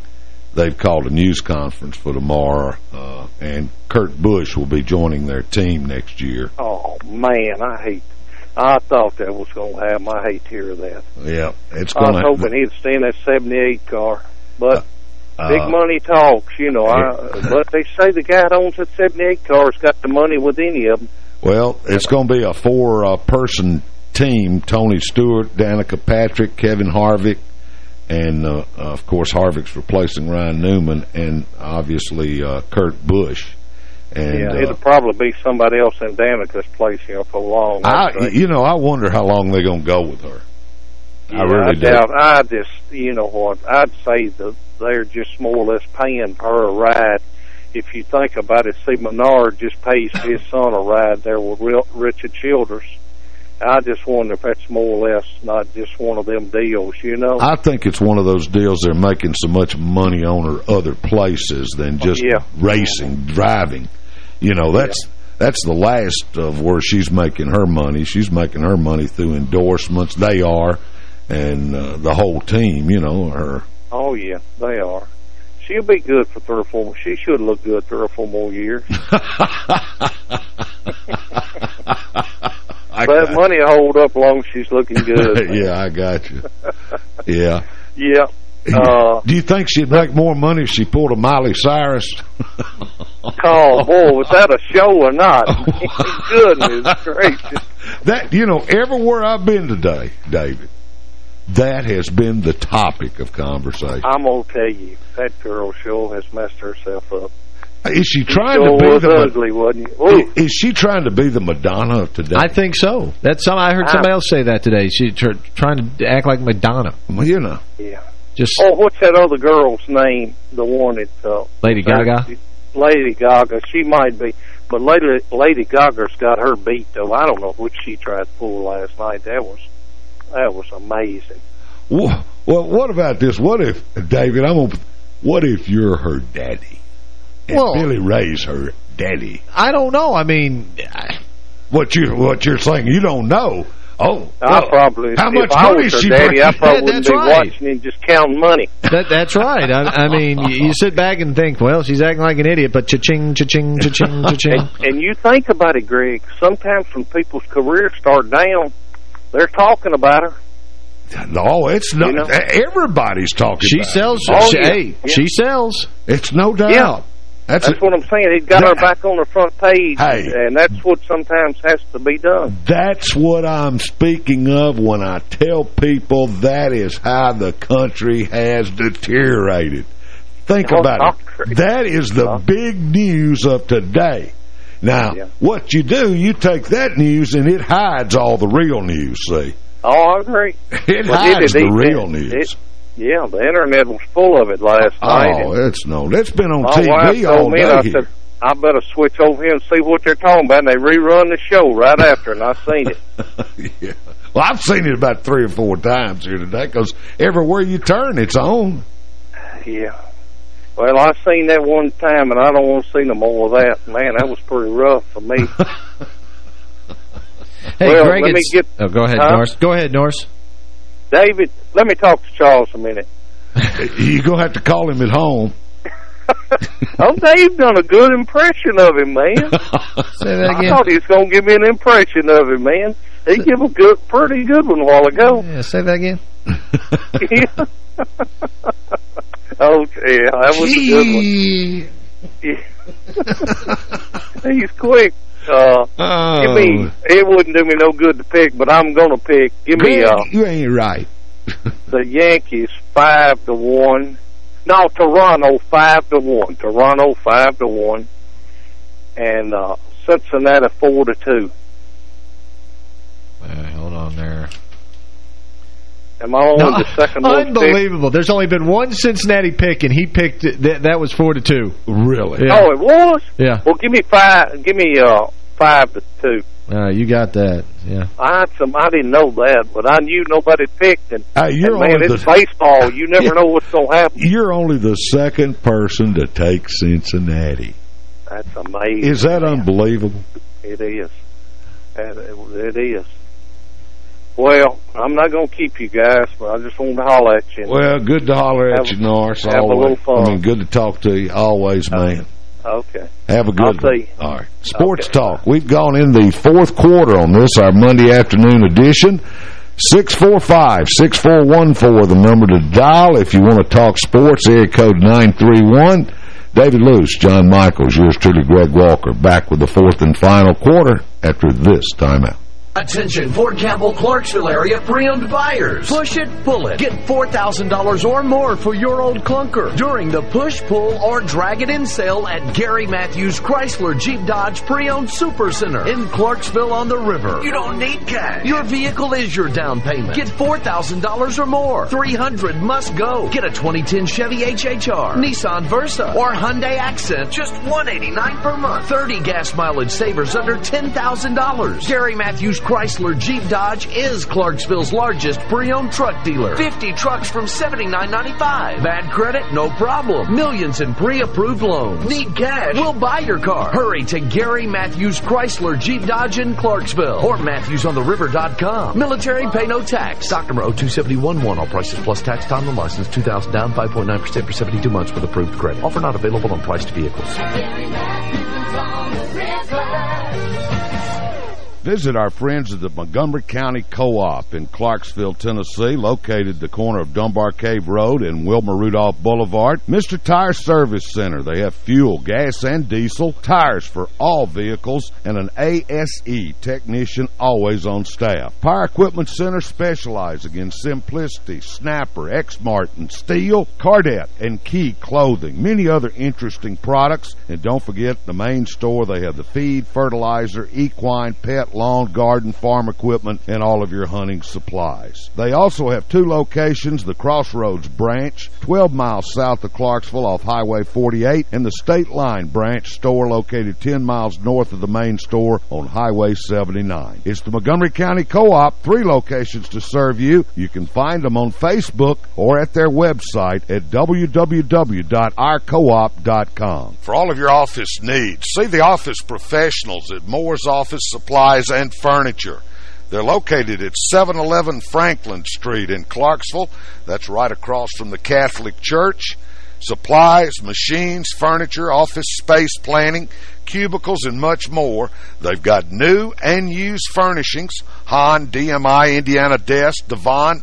they've called a news conference for tomorrow, uh, and Kurt Busch will be joining their team next year. Oh man, I hate. I thought that was going to happen. I hate to hear that. Yeah, it's I going was hoping he'd stay in that 78 car. But Uh, big money talks, you know. I, (laughs) but they say the guy that owns that 78 car's got the money with any of them. Well, it's going to be a four-person team, Tony Stewart, Danica Patrick, Kevin Harvick, and, uh, of course, Harvick's replacing Ryan Newman, and obviously uh, Kurt Busch. And yeah, uh, it'll probably be somebody else in Danica's place here for a long. I, you know, I wonder how long they're going to go with her. I really do. doubt. I just, you know what? I'd say that they're just more or less paying her a ride. If you think about it, see, Menard just pays his son a ride there with Real- Richard Childress. I just wonder if that's more or less not just one of them deals, you know? I think it's one of those deals they're making so much money on or other places than just Yeah. racing, driving. You know, that's that's the last of where she's making her money. She's making her money through endorsements. They are, and uh, the whole team, you know, her. Oh, yeah, they are. She'll be good for three or four. She should look good three or four more years. (laughs) I that money hold up long as she's looking (laughs) good. yeah, I got you. Yeah. yeah. Uh, Do you think she'd make more money if she pulled a Miley Cyrus? (laughs) oh, boy, was that a show or not? (laughs) Goodness gracious. That you know, everywhere I've been today, David, that has been the topic of conversation. I'm going to tell you, that girl sure has messed herself up. Is she She trying sure to be was the ugly, wasn't you? Ooh. Is she trying to be the Madonna of today? I think so. That's some. I heard somebody else say that today. She tr trying to act like Madonna. Well, you know. Yeah. Just Oh, what's that other girl's name? The one that... Uh, Lady Gaga? Lady Gaga. She might be. But Lady, Lady Gaga's got her beat, though. I don't know what she tried to pull last night. That was that was amazing. Wh- Well, what about this? What if, David, I'm gonna, what if you're her daddy? And Well- Billy Ray's her daddy. I don't know. I mean, What you what you're saying, you don't know. Oh, I well, probably, how if much I money was is her she daddy, I probably Yeah, wouldn't that's be right. watching and just counting money. that that's right. I, I mean, you, you sit back and think, well, she's acting like an idiot, but cha-ching, cha-ching, cha-ching, (laughs) cha-ching. And, and you think about it, Greg, sometimes when people's careers start down, they're talking about her. No, it's not. You know? Everybody's talking. She about sells. it. Oh, she, yeah. Hey, Yeah. she sells. It's no doubt. Yeah. That's, That's what I'm saying. He's got her back on the front page, Hey. and that's what sometimes has to be done. That's what I'm speaking of when I tell people that is how the country has deteriorated. Think Oh, about it. That is the big news of today. Now, Yeah. what you do, you take that news and it hides all the real news, see? Oh, I agree. (laughs) It But hides it- the it- real it- news. It- yeah, the internet was full of it last oh, night. oh, it's no. It's been on my TV wife all told me, day and I said, I better switch over here and see what they're talking about. And they rerun the show right after, and I seen it. (laughs) yeah. Well, I've seen it about three or four times here today because everywhere you turn, it's on. Yeah. Well, I seen that one time, and I don't want to see no more of that. Man, that was pretty rough for me. (laughs) Hey, Well, Greg, let me get- oh, go ahead, Huh? Norris. Go ahead, Norris. David, let me talk to Charles a minute. (laughs) You're going to have to call him at home. (laughs) Oh, Dave done a good impression of him, man. (laughs) Say that I thought he was going to give me an impression of him, man. He gave a good, pretty good one a while ago. Yeah, say that again. Yeah. oh, yeah, that was a good one. Yeah. He's quick. Uh, Give me, it wouldn't do me no good to pick, but I'm going to pick. Give me uh, you ain't right. The Yankees five to one. No, Toronto five to one. Toronto five to one, and uh, Cincinnati four to two. Uh, hold on there. Am I on the second most pick? Unbelievable. There's only been one Cincinnati pick, and he picked it. That, that was four to two. Really? Yeah. Oh, it was. Yeah. Well, give me five. Give me uh five to two. Uh, you got that. Yeah. I had some. I didn't know that, but I knew nobody picked. And, Hey, you're and man, only it's the- baseball. You never know what's going to happen. You're only the second person to take Cincinnati. That's amazing. Is that unbelievable? It is. And It it is. Well, I'm not going to keep you guys, but I just wanted to holler at you. Well, good to holler at you, Norris. have a little fun. I mean, good to talk to you. Always, man. Okay. Have a good I'll one. All right. Sports Talk. We've gone in the fourth quarter on this, our Monday afternoon edition. 645-6414, the number to dial if you want to talk sports, area code 931. David Luce, John Michaels, yours truly, Greg Walker, back with the fourth and final quarter after this timeout. Attention Fort Campbell Clarksville area pre-owned buyers. Push it, pull it. Get $4,000 or more for your old clunker during the push, pull, or drag it in sale at Gary Matthews Chrysler Jeep Dodge Pre-Owned Super Center in Clarksville on the river. You don't need cash. Your vehicle is your down payment. Get $4,000 or more. 300 must go. Get a 2010 Chevy HHR, Nissan Versa, or Hyundai Accent. Just 189 per month. 30 gas mileage savers under $10,000. Gary Matthews Chrysler Jeep Dodge is Clarksville's largest pre-owned truck dealer. 50 trucks from $79.95. Bad credit? No problem. Millions in pre-approved loans. Need cash? We'll buy your car. Hurry to Gary Matthews Chrysler Jeep Dodge in Clarksville or MatthewsOnTheRiver.com. Military pay no tax. Stock number 02711. All prices plus tax. Time and license. 2000 down. 5.9% for 72 months with approved credit. Offer not available on priced vehicles. Visit our friends at the Montgomery County Co-op in Clarksville, Tennessee, located at the corner of Dunbar Cave Road and Wilma Rudolph Boulevard. Mr. Tire Service Center. They have fuel, gas, and diesel, tires for all vehicles, and an ASE technician always on staff. Power Equipment Center specializes in Simplicity, Snapper, Exmark, and Stihl, Carhartt, and Key Clothing. Many other interesting products. And don't forget the main store. They have the feed, fertilizer, equine, pet, lawn, garden, farm equipment, and all of your hunting supplies. They also have two locations, the Crossroads branch, 12 miles south of Clarksville off Highway 48, and the State Line branch store located 10 miles north of the main store on Highway 79. It's the Montgomery County Co-op, three locations to serve you. You can find them on Facebook or at their website at www.ourcoop.com. For all of your office needs, see the office professionals at Moore's Office Supplies and Furniture. They're located at 711 Franklin Street in Clarksville. That's right across from the Catholic Church. Supplies, machines, furniture, office space planning, cubicles, and much more. They've got new and used furnishings, Han, DMI, Indiana Desk, Devon.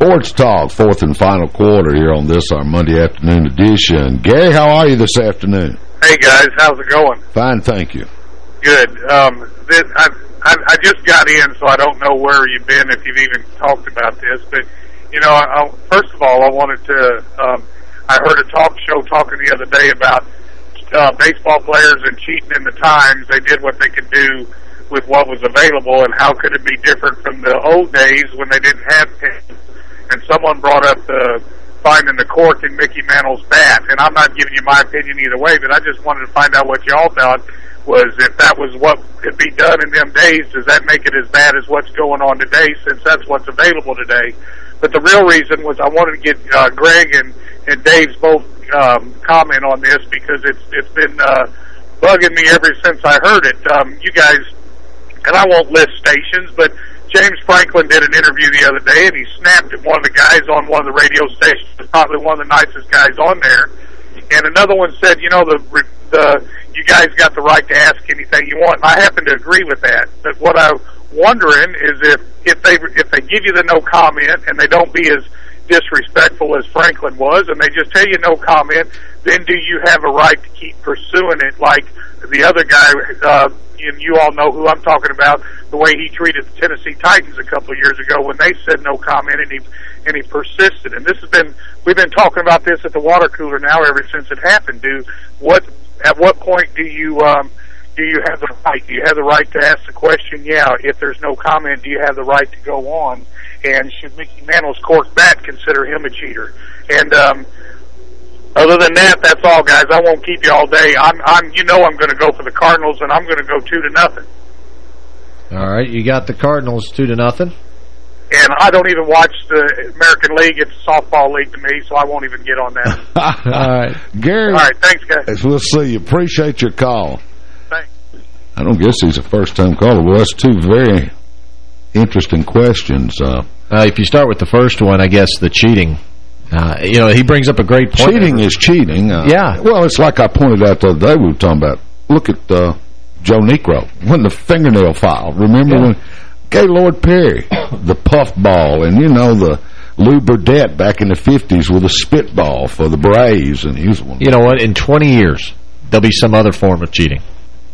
Sports Talk, fourth and final quarter here on this, our Monday afternoon edition. Gary, how are you this afternoon? Hey, guys. How's it going? Fine, thank you. Good. Um, this, I, I, I just got in, so I don't know where you've been, if you've even talked about this. But, you know, I, I, first of all, I wanted to, um, I heard a talk show talking the other day about uh, baseball players and cheating in the times. They did what they could do with what was available, and how could it be different from the old days when they didn't have pens and someone brought up the finding the cork in Mickey Mantle's bat. And I'm not giving you my opinion either way, but I just wanted to find out what y'all thought was if that was what could be done in them days, does that make it as bad as what's going on today since that's what's available today? But the real reason was I wanted to get uh, Greg and, and Dave's both um, comment on this because it's it's been uh, bugging me ever since I heard it. Um, you guys, and I won't list stations, but James Franklin did an interview the other day, and he snapped at one of the guys on one of the radio stations, probably one of the nicest guys on there. And another one said, you know, the the you guys got the right to ask anything you want. And I happen to agree with that. But what I'm wondering is if if they if they give you the no comment and they don't be as disrespectful as Franklin was, and they just tell you no comment, then do you have a right to keep pursuing it like the other guy? Uh, and you all know who I'm talking about, the way he treated the Tennessee Titans a couple of years ago when they said no comment and he and he persisted. And this has been we've been talking about this at the water cooler now ever since it happened. Do what at what point do you um do you have the right? Do you have the right to ask the question? Yeah. If there's no comment, do you have the right to go on? And should Mickey Mantle's cork bat consider him a cheater? And um, other than that, that's all, guys. I won't keep you all day. I'm, I'm, you know, I'm going to go for the Cardinals, and I'm going to go two to nothing. All right, you got the Cardinals two to nothing. And I don't even watch the American League. It's a softball league to me, so I won't even get on that. (laughs) all right, Gary. All right, thanks, guys. We'll see you. Appreciate your call. Thanks. I don't guess he's a first-time caller. Well, that's two very interesting questions. Uh, uh, if you start with the first one, I guess the cheating. Uh, you know, he brings up a great point. Cheating is cheating. Uh, yeah. Well, it's like I pointed out the other day we were talking about. Look at uh, Joe Niekro. When the fingernail file. Remember yeah. when Gaylord Perry, the puffball, and, you know, the Lew Burdette back in the 50s with a spitball for the Braves. and he was one. You know what? In 20 years, there'll be some other form of cheating.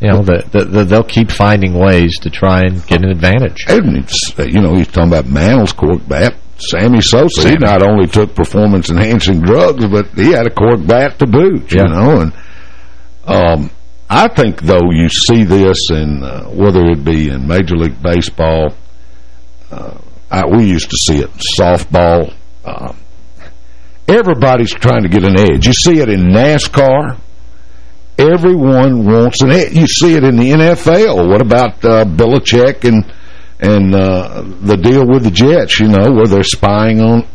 You know, the, the, the, they'll keep finding ways to try and get an advantage. And it's, you know, he's talking about Mantle's cork bat. Sammy Sosa, Sammy. he not only took performance-enhancing drugs, but he had a cork bat to boot, yeah. you know. And um, I think, though, you see this in uh, whether it be in Major League Baseball, uh, I, we used to see it in softball. Uh, everybody's trying to get an edge. You see it in NASCAR. Everyone wants an edge. You see it in the NFL. What about uh, Belichick and and uh, the deal with the Jets, you know, where they're spying on.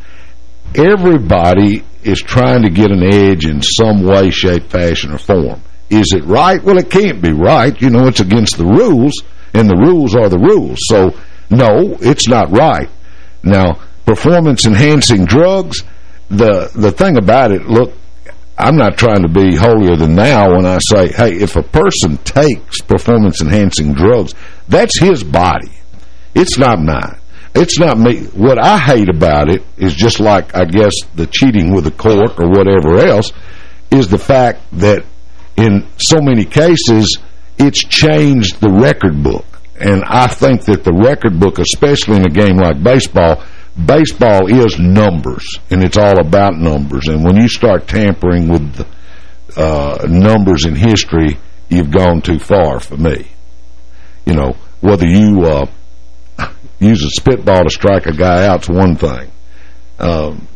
Everybody is trying to get an edge in some way, shape, fashion, or form. Is it right? Well, it can't be right. You know, it's against the rules, and the rules are the rules. So, no, it's not right. Now, performance-enhancing drugs, the the thing about it, look, I'm not trying to be holier than now when I say, hey, if a person takes performance-enhancing drugs, that's his body. It's not mine. It's not me. What I hate about it is just like, I guess, the cheating with the court or whatever else, is the fact that in so many cases, it's changed the record book. And I think that the record book, especially in a game like baseball, baseball is numbers, and it's all about numbers. And when you start tampering with the, uh, numbers in history, you've gone too far for me. You know, whether you uh, use a spitball to strike a guy out's one thing. Um,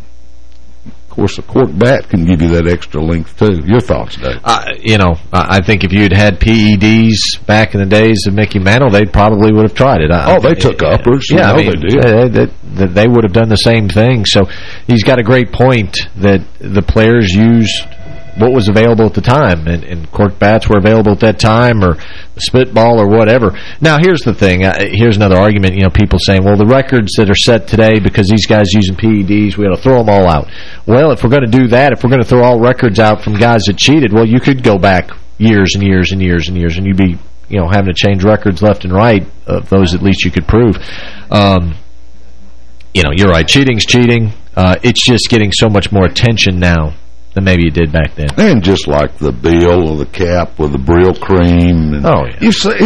of course, a cork bat can give you that extra length, too. Your thoughts, Dave? Uh, you know, I think if you'd had PEDs back in the days of Mickey Mantle, they probably would have tried it. I, oh, they took uppers. Yeah, I mean, they did. They, they, they would have done the same thing. So he's got a great point that the players used what was available at the time, and, and cork bats were available at that time, or spitball, or whatever. Now, here's the thing. Uh, here's another argument. You know, people saying, well, the records that are set today because these guys using PEDs, we ought to throw them all out. Well, if we're going to do that, if we're going to throw all records out from guys that cheated, well, you could go back years and years and years and years, and you'd be, you know, having to change records left and right of those at least you could prove. Um, you know, you're right. Cheating's cheating. Uh, it's just getting so much more attention now than maybe you did back then. And just like the bill or the cap with the Brylcreem. And oh, yeah. You, say,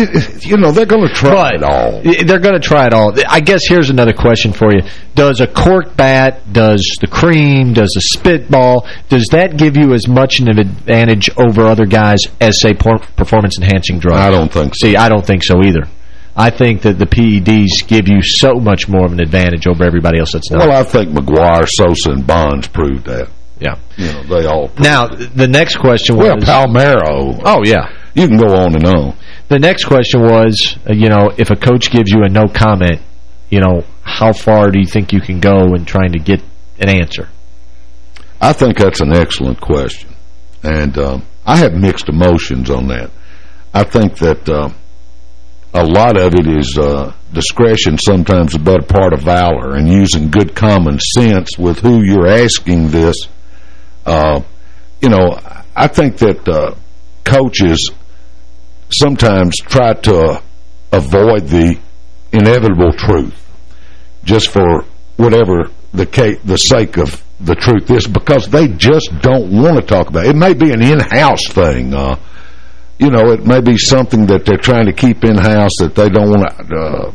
you know, they're going to try it all. They're going to try it all. I guess here's another question for you. Does a cork bat, does the cream, does a spitball, does that give you as much of an advantage over other guys as, say, performance-enhancing drugs? I don't think so. See, I don't think so either. I think that the PEDs give you so much more of an advantage over everybody else that's not. Well, I think McGwire, Sosa, and Bonds proved that. Yeah. You know, they all... Now, the next question was... Well, Palmeiro. Oh, yeah. You can go on and on. The next question was, uh, you know, if a coach gives you a no comment, you know, how far do you think you can go in trying to get an answer? I think that's an excellent question. And um, I have mixed emotions on that. I think that uh, a lot of it is uh, discretion, sometimes a better part of valor, and using good common sense with who you're asking this uh, you know, I think that uh, coaches sometimes try to avoid the inevitable truth just for whatever the the sake of the truth is because they just don't want to talk about it. It may be an in-house thing. Uh, you know, it may be something that they're trying to keep in-house that they don't want uh,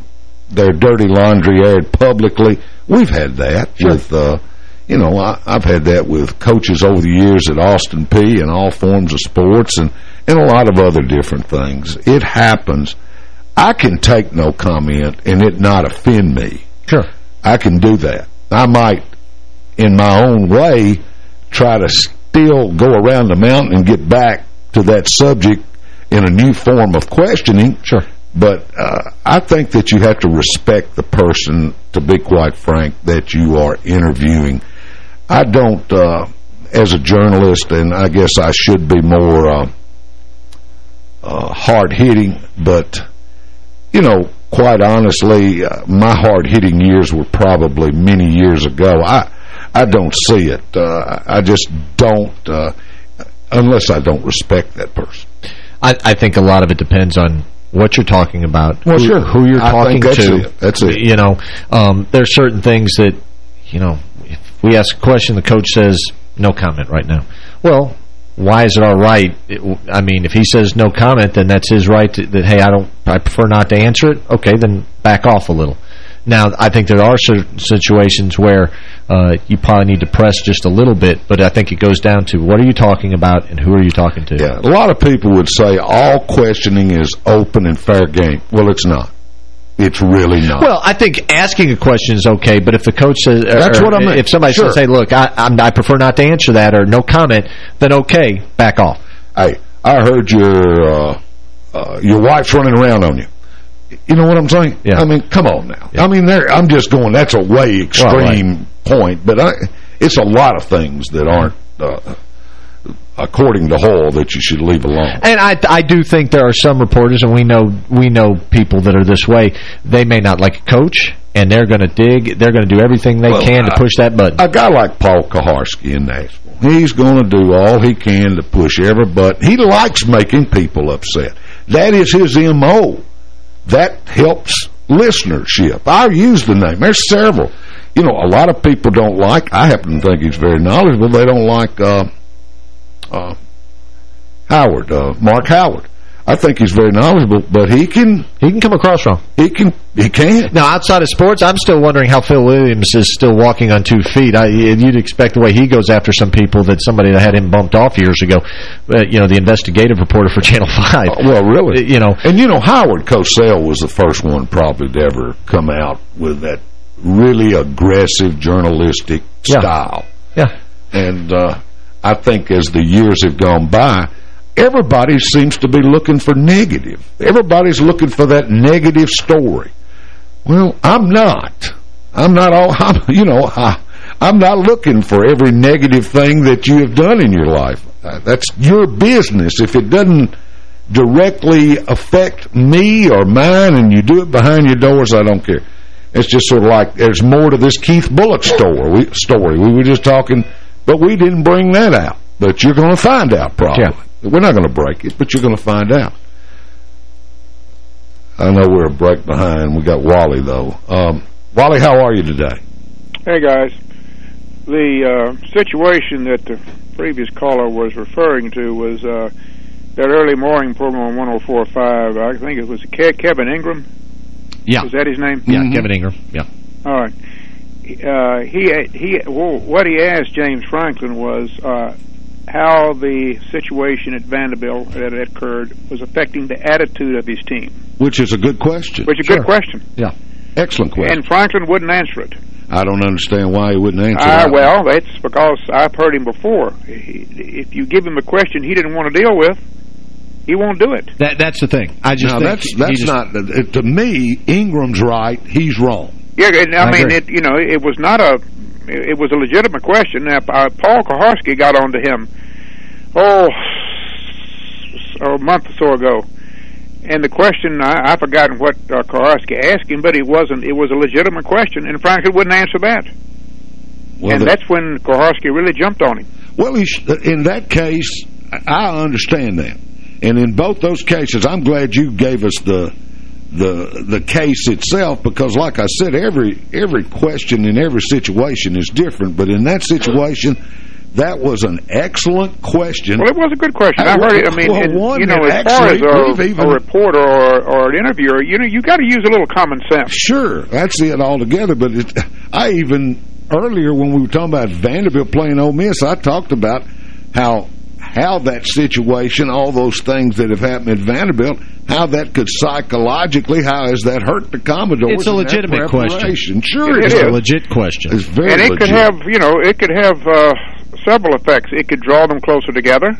their dirty laundry aired publicly. We've had that sure. with... Uh, you know, I, have had that with coaches over the years at Austin Peay and all forms of sports and, and a lot of other different things. It happens. I can take no comment and it not offend me. Sure. I can do that. I might, in my own way, try to still go around the mountain and get back to that subject in a new form of questioning. Sure. But uh, I think that you have to respect the person, to be quite frank, that you are interviewing. I don't, uh, as a journalist, and I guess I should be more uh, uh, hard-hitting, but, you know, quite honestly, uh, my hard-hitting years were probably many years ago. I I don't see it. Uh, I just don't, uh, unless I don't respect that person. I, I think a lot of it depends on what you're talking about, well, who, sure. who you're I talking that's to. It. That's it. You know, um, there's certain things that, you know, we ask a question, the coach says, no comment right now. Well, why is it all right? It, I mean, if he says no comment, then that's his right to, that, hey, I don't, I prefer not to answer it. Okay, then back off a little. Now, I think there are certain situations where uh, you probably need to press just a little bit, but I think it goes down to what are you talking about and who are you talking to? Yeah, a lot of people would say all questioning is open and fair game. Well, it's not. It's really not. Well, I think asking a question is okay, but if the coach says... That's what I mean. If somebody sure. says, hey, look, I, I'm, I prefer not to answer that or no comment, then okay, back off. Hey, I heard your uh, uh, your wife's running around on you. You know what I'm saying? Yeah. I mean, come on now. Yeah. I mean, there. I'm just going, that's a way extreme well, right. point, but I, it's a lot of things that aren't... Uh, according to Hall, that you should leave alone. And I I do think there are some reporters, and we know we know people that are this way. They may not like a coach, and they're going to dig. They're going to do everything they well, can to push that button. A guy like Paul Kuharsky in Nashville, He's going to do all he can to push every button. He likes making people upset. That is his M.O. That helps listenership. I'll use the name. There's several. You know, a lot of people don't like, I happen to think he's very knowledgeable, they don't like uh, uh, Howard, uh, Mark Howard. I think he's very knowledgeable, but he can... He can come across wrong. He can. He can. Now, outside of sports, I'm still wondering how Phil Williams is still walking on two feet. I, you'd expect the way he goes after some people that somebody that had him bumped off years ago, uh, you know, the investigative reporter for (laughs) Channel 5. Uh, well, really? You know. And, you know, Howard Cosell was the first one probably to ever come out with that really aggressive journalistic Yeah. style. Yeah. And uh, I think as the years have gone by, everybody seems to be looking for negative. Everybody's looking for that negative story. Well, I'm not. I'm not all, (laughs) I'm, you know, I, I'm not looking for every negative thing that you have done in your life. Uh, that's your business. If it doesn't directly affect me or mine and you do it behind your doors, I don't care. It's just sort of like there's more to this Keith Bulluck story. We, story. We were just talking, but we didn't bring that out. But you're going to find out probably. We're not going to break it, but you're going to find out. I know we're a break behind. We got Wally, though. Um, Wally, how are you today? Hey guys, the uh, situation that the previous caller was referring to was uh, that early morning program on 104.5. I think it was Ke- Kevin Ingram. Yeah. Is that his name? Yeah, Kevin Ingram. Yeah. All right. Uh, he he. Well, what he asked James Franklin was uh, how the situation at Vanderbilt that had occurred was affecting the attitude of his team. Which is a good question. Which is a good question. Yeah. Excellent question. And Franklin wouldn't answer it. I don't understand why he wouldn't answer Ah, that. well, that's because I've heard him before. He, if you give him a question he didn't want to deal with, he won't do it. That That's the thing. I just Now, think that's that's just- not uh, to me. Ingram's right. He's wrong. Yeah, and, I, I mean, agree. it. You know, it was not a. It was a legitimate question. Now, uh, Paul Kuharsky got onto him. Oh, a month or so ago, and the question I, I've forgotten what uh, Kuharsky asked him, but it wasn't. It was a legitimate question, and Franklin wouldn't answer that. Well, and the- that's when Kuharsky really jumped on him. Well, he sh in that case, I understand that. And in both those cases, I'm glad you gave us the the the case itself because, like I said, every every question in every situation is different. But in that situation, that was an excellent question. Well, it was a good question. I Uh, heard it. I mean, well, and, one you know, as far as a, even- a reporter or, or an interviewer, you know, you got to use a little common sense. Sure, that's it altogether. But it, I even earlier when we were talking about Vanderbilt playing Ole Miss, I talked about how how that situation, all those things that have happened at Vanderbilt, how that could psychologically, how has that hurt the Commodores? It's a legitimate question. Sure, It it It's a is. legit question. It's very and it legit. could have, you know, it could have uh, several effects. It could draw them closer together,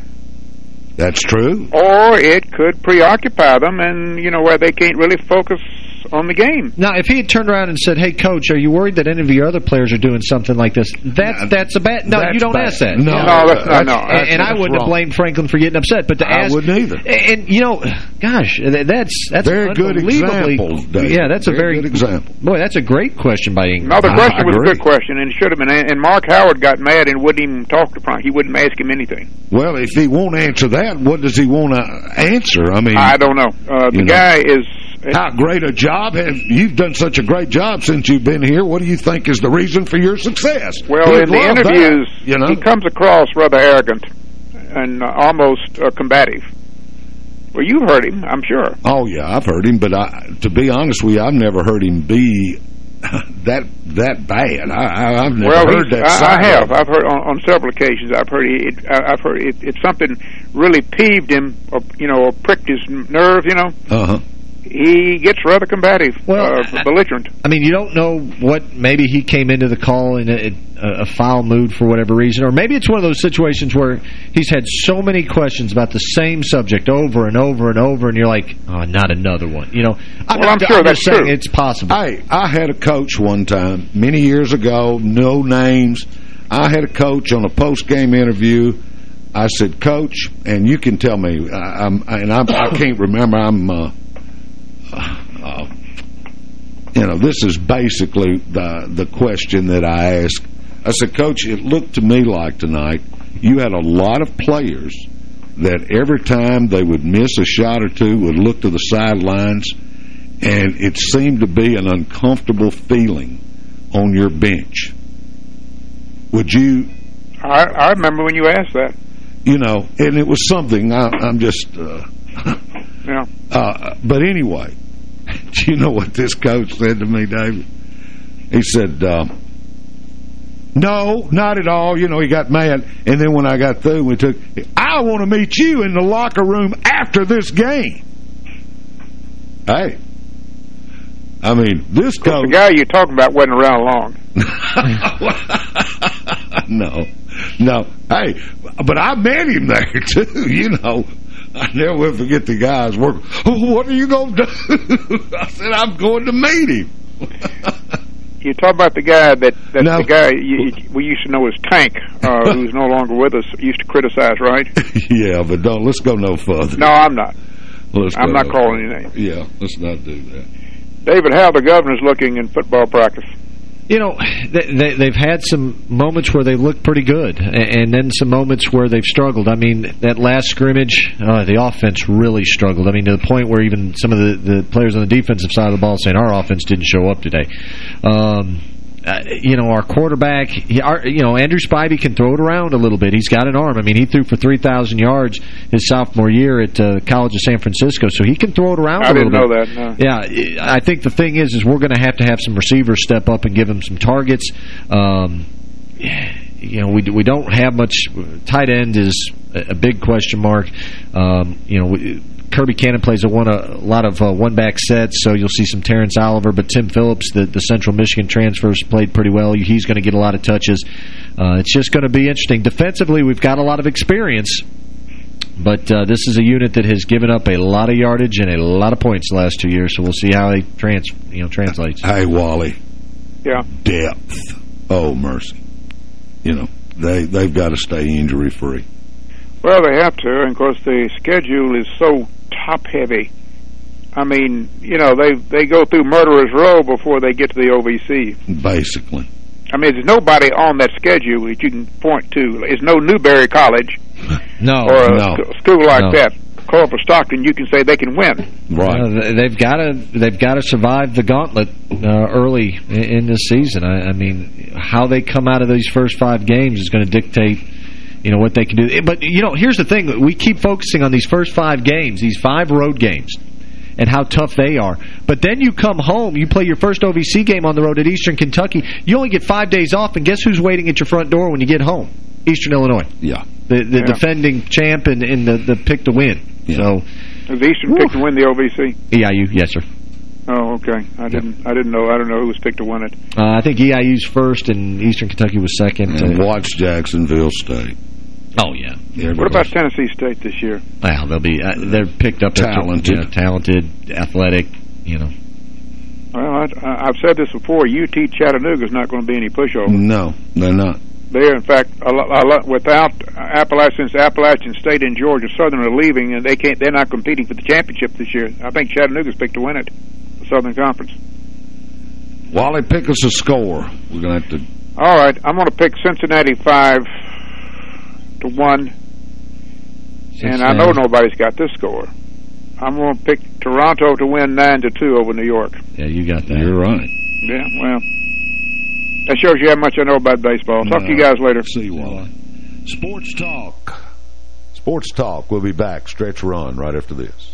That's true. or it could preoccupy them, and you know, where they can't really focus on the game. Now, if he had turned around and said, "Hey, coach, are you worried that any of your other players are doing something like this?" That's that's a bad. No, you don't bad. ask that. No, No, that's not- no, And, that's- and I that's wouldn't have wrong. blamed Franklin for getting upset, but to I wouldn't either. And, and, you know, gosh, th- that's that's Very good unbelievably- example, Dave. Yeah, that's a Very very good example. Boy, that's a great question by Ingram. No, the I question was a good question, and it should have been. And Mark Howard got mad and wouldn't even talk to Frank. He wouldn't ask him anything. Well, if he won't answer that, what does he want to answer? I mean, I don't know. Uh, the You know. guy is. How great a job have you've done such a great job since you've been here? What do you think is the reason for your success? Well, He'd in the love that, interviews, you know. he comes across rather arrogant and uh, almost uh, combative. Well, you've heard him, I'm sure. Oh yeah, I've heard him, but I, to be honest with you, I've never heard him be (laughs) that that bad. I, I, I've never well, heard that. I, I have. I've heard on, on several occasions. I've heard it. I- I've heard it, it's something really peeved him, or you know, or pricked his nerve. You know, Uh-huh. He gets rather combative, Well, uh, belligerent. I mean, you don't know what, maybe he came into the call in a, a, a foul mood for whatever reason, or maybe it's one of those situations where he's had so many questions about the same subject over and over and over, and you're like, oh, not another one. You know, I'm, Well, I'm sure I'm that's just saying true. it's possible. Hey, I had a coach one time, many years ago, no names. I had a coach on a post-game interview. I said, Coach, and you can tell me, I, I'm, and I'm, I can't remember, I'm, uh, uh, you know, this is basically the the question that I asked. I said, Coach, it looked to me like tonight you had a lot of players that every time they would miss a shot or two would look to the sidelines, and it seemed to be an uncomfortable feeling on your bench. Would you... I, I remember when you asked that. You know, and it was something, I, I'm just... Uh, yeah. (laughs) Uh, but anyway, (laughs) do you know what this coach said to me, David? He said, uh, no, not at all. You know, he got mad. And then when I got through, we took, I want to meet you in the locker room after this game. Hey. I mean, this coach... The guy you're talking about wasn't around long. (laughs) (laughs) no. No. Hey, but I met him there, too, you know. I never will forget the guy's work. (laughs) What are you going to do? (laughs) I said, I'm going to meet him. you talk about the guy that, that no. the guy you, you, we used to know as Tank, uh, (laughs) who's no longer with us, used to criticize, right? yeah, but don't, let's go no further. No, I'm not. Let's I'm not calling any names. Yeah, let's not do that. David, how the governor's looking in football practice? You know, they, they've had some moments where they look pretty good, and then some moments where they've struggled. I mean, that last scrimmage, uh, the offense really struggled. I mean, to the point where even some of the, the players on the defensive side of the ball saying, our offense didn't show up today. Um, uh, you know, our quarterback, he, our, you know, Andrew Spivey can throw it around a little bit. He's got an arm. I mean, he threw for 3,000 yards his sophomore year at uh, College of San Francisco, so he can throw it around I a little bit. I didn't know that, no. Yeah, I think the thing is, is we're going to have to have some receivers step up and give him some targets. Um, you know, we we don't have much. Tight end is a big question mark. Um, you know, we, Kirby Cannon plays a, one, a lot of uh, one-back sets, so you'll see some Terrence Oliver. But Tim Phillips, the, the Central Michigan transfers, played pretty well. He's going to get a lot of touches. Uh, it's just going to be interesting. Defensively, we've got a lot of experience. But uh, this is a unit that has given up a lot of yardage and a lot of points the last two years, so we'll see how it trans you know translates. Hey, Wally. Yeah. Depth. Oh, mercy. You know, they, they've got to stay injury-free. Well, they have to, and of course the schedule is so top-heavy. I mean, you know, they they go through Murderer's Row before they get to the OVC. Basically. I mean, there's nobody on that schedule that you can point to. There's no Newberry College. (laughs) no, or a no. school like no. that. Corpus Stockton, you can say they can win. Right. Uh, they've got to they've got to survive the gauntlet uh, early in, in this season. I, I mean, how they come out of these first five games is going to dictate you know, what they can do. But, you know, here's the thing. We keep focusing on these first five games, these five road games, and how tough they are. But then you come home, you play your first OVC game on the road at Eastern Kentucky. You only get five days off, and guess who's waiting at your front door when you get home? Eastern Illinois. Yeah. The the Yeah. defending champ and, and the, the pick to win. Yeah. So, Is Eastern picked to win the OVC? EIU, yes, sir. Oh, okay. I didn't. I didn't know. I don't know who was picked to win it. Uh, I think EIU's first and Eastern Kentucky was second. And watch Jacksonville State. Oh, yeah. What about Tennessee State this year? Well, they'll be uh, they're picked up Talented. you know, talented, athletic. You know, Well, I, I- I've said this before. UT Chattanooga is not going to be any pushover. No, they're not. They're, in fact, a lot, a lot, without Appalachian, Appalachian State and Georgia Southern are leaving, and they can't. They're not competing for the championship this year. I think Chattanooga's picked to win it, the Southern Conference. Wally, pick us a score. We're going to have to... All right, I'm going to pick Cincinnati five to one, and I know nobody's got this score. I'm going to pick Toronto to win nine to two over New York. Yeah, you got that. You're right. Yeah, well, that shows you how much I know about baseball. Talk to you guys later. See you, Wally. Sports Talk. Sports Talk. We'll be back. Stretch run right after this.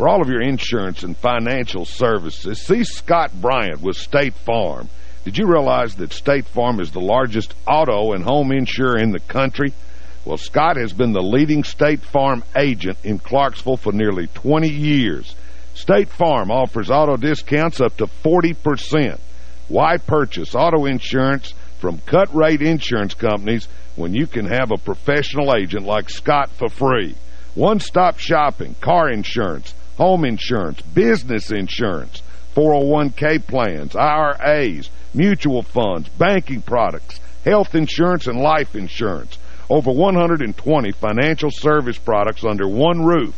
For all of your insurance and financial services, see Scott Bryant with State Farm. Did you realize that State Farm is the largest auto and home insurer in the country? Well, Scott has been the leading State Farm agent in Clarksville for nearly 20 years. State Farm offers auto discounts up to 40%. Why purchase auto insurance from cut-rate insurance companies when you can have a professional agent like Scott for free. One-stop shopping, car insurance, home insurance, business insurance, 401k plans, IRAs, mutual funds, banking products, health insurance, and life insurance. Over 120 financial service products under one roof.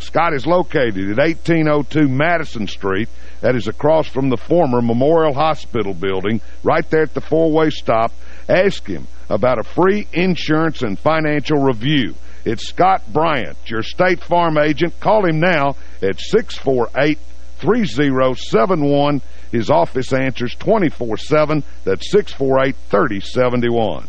Scott is located at 1802 Madison Street. That is across from the former Memorial Hospital building, right there at the four-way stop. Ask him about a free insurance and financial review. It's Scott Bryant, your State Farm agent. Call him now at 648-3071. His office answers 24-7. That's 648-3071.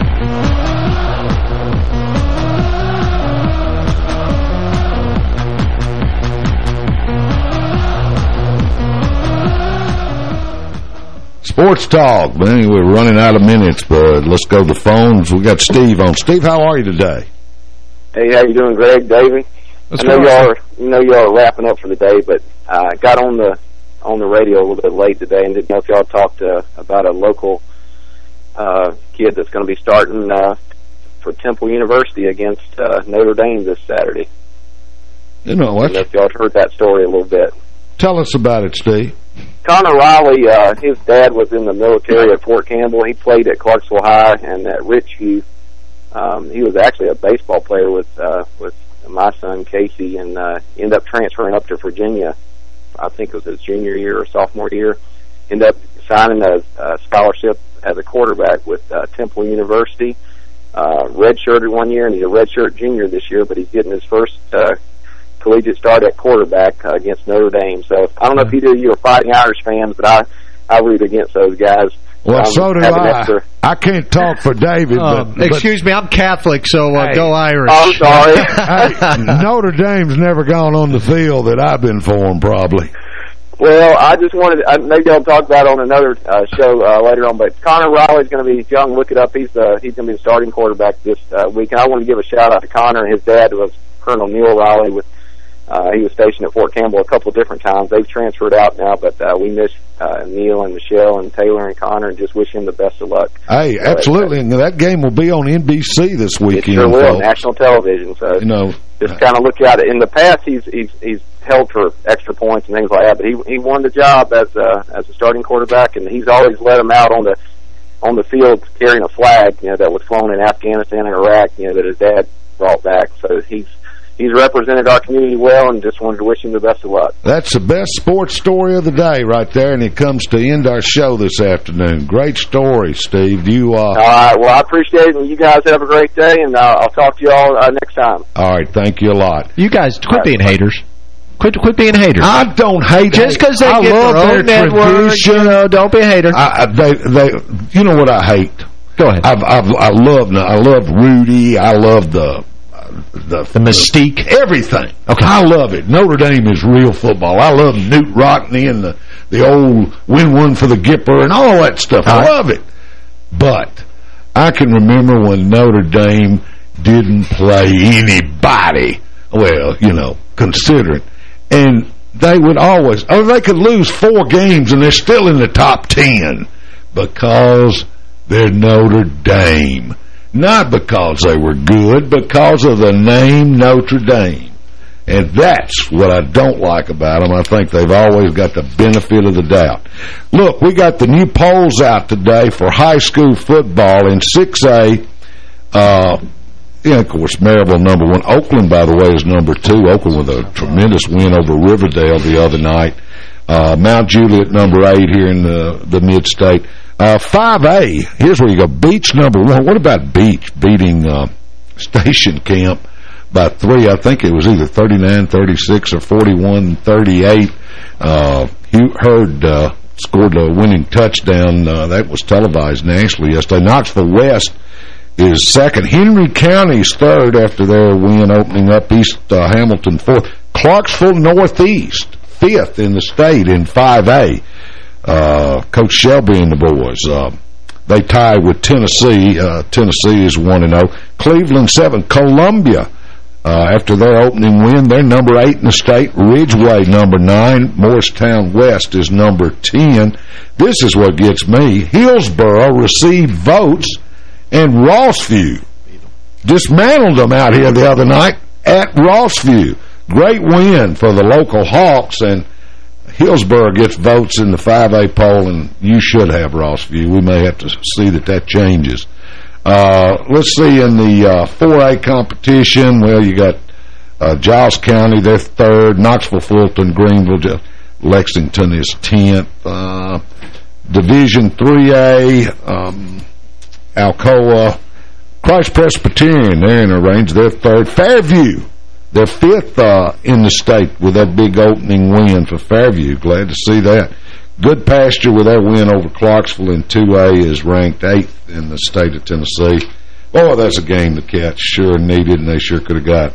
Sports Talk. But anyway, we're running out of minutes, but let's go to the phones. We got Steve on. Steve, how are you today? Hey, how you doing, Greg, Davey? Let's I know y'all are, you know y'all are wrapping up for the day, but I got on the on the radio a little bit late today and didn't know if y'all talked uh, about a local uh, kid that's going to be starting uh, for Temple University against uh, Notre Dame this Saturday. You know I don't know if y'all heard that story a little bit. Tell us about it, Steve. Connor Reilly, uh, his dad was in the military at Fort Campbell. He played at Clarksville High and at Richview. Um, he was actually a baseball player with uh, with my son Casey, and uh, ended up transferring up to Virginia. I think it was his junior year or sophomore year. Ended up signing a, a scholarship as a quarterback with uh, Temple University. Uh, redshirted one year, and he's a redshirt junior this year. But he's getting his first uh, collegiate start at quarterback uh, against Notre Dame. So I don't know if either of you are Fighting Irish fans, but I I root against those guys. Well, Um, so do I. extra- I can't talk for David, Uh, but, but excuse me, I'm Catholic, so uh, Hey. go Irish. Oh, sorry. (laughs) hey, Notre Dame's never gone on the field that I've been for 'em, probably. Well, I just wanted, uh, maybe I'll talk about it on another uh, show uh, later on, but Connor Reilly's going to be young. Look it up. He's uh, he's going to be the starting quarterback this uh, week. And I want to give a shout out to Connor. And his dad was Colonel Neil Reilly. With uh, He was stationed at Fort Campbell a couple of different times. They've transferred out now, but uh, we miss uh, Neil and Michelle and Taylor and Connor and just wish him the best of luck. Hey, absolutely. And that game will be on NBC this weekend. It sure will, folks. national television. So You know, just kind of look at it. In the past, he's he's he's held for extra points and things like that, but he he won the job as a as a starting quarterback, and he's always let him out on the on the field carrying a flag, you know, that was flown in Afghanistan and Iraq, you know, that his dad brought back. So he's he's represented our community well, and just wanted to wish him the best of luck. That's the best sports story of the day right there, and it comes to end our show this afternoon. Great story, Steve. You, uh, All right, well, I appreciate it, and you guys have a great day, and uh, I'll talk to you all uh, next time. all right, thank you a lot. You guys, quit being haters. Quit, quit being haters. I don't hate Just because they I get love their own their network, tradition. you know, don't be a hater. I, I- they, they, you know what I hate? Go ahead. I've, I've, I love, I love Rudy. I love the, the, the mystique, everything. Okay, I love it. Notre Dame is real football. I love Knute Rockne and the the old win one for the Gipper and all that stuff. I love it. But I can remember when Notre Dame didn't play anybody. Well, you know, considering. And they would always, oh, they could lose four games and they're still in the top ten because they're Notre Dame. Not because they were good, because of the name Notre Dame. And that's what I don't like about them. I think they've always got the benefit of the doubt. Look, we got the new polls out today for high school football in 6A. Uh, yeah, of course, Maryville number one. Oakland, by the way, is number two. Oakland with a tremendous win over Riverdale the other night. Uh, Mount Juliet number eight here in the, the mid-state. Uh, 5A, here's where you go. Beech number one. What about Beech beating uh, (laughs) Station Camp by three? I think it was either 39-36 or 41-38. Uh, Hugh Hurd uh, scored a winning touchdown. Uh, that was televised nationally yesterday. Knoxville West is second. Henry County's third after their win opening up East uh, Hamilton fourth. Clarksville Northeast, fifth in the state in 5A. Uh, Coach Shelby and the boys. Uh, they tie with Tennessee. Uh, Tennessee is 1-0. Cleveland 7. Columbia, uh, after their opening win, they're number 8 in the state. Ridgeway number 9. Morristown West is number 10. This is what gets me. Hillsboro received votes and Rossview dismantled them out here the other night at Rossview. Great win for the local Hawks, and Hillsboro gets votes in the 5A poll, and you should have Rossview. We may have to see that that changes. Uh, let's see, in the uh, 4A competition, well, you got uh, Giles County, they're third. Knoxville, Fulton, Greeneville, Lexington is 10th. Uh, Division 3A, um, Alcoa, Christ Presbyterian, they're in a range. They're third. Fairview, they're fifth uh, in the state with that big opening win for Fairview. Glad to see that. Goodpasture with that win over Clarksville in 2A is ranked eighth in the state of Tennessee. Oh, that's a game the Cats sure needed, and they sure could have got.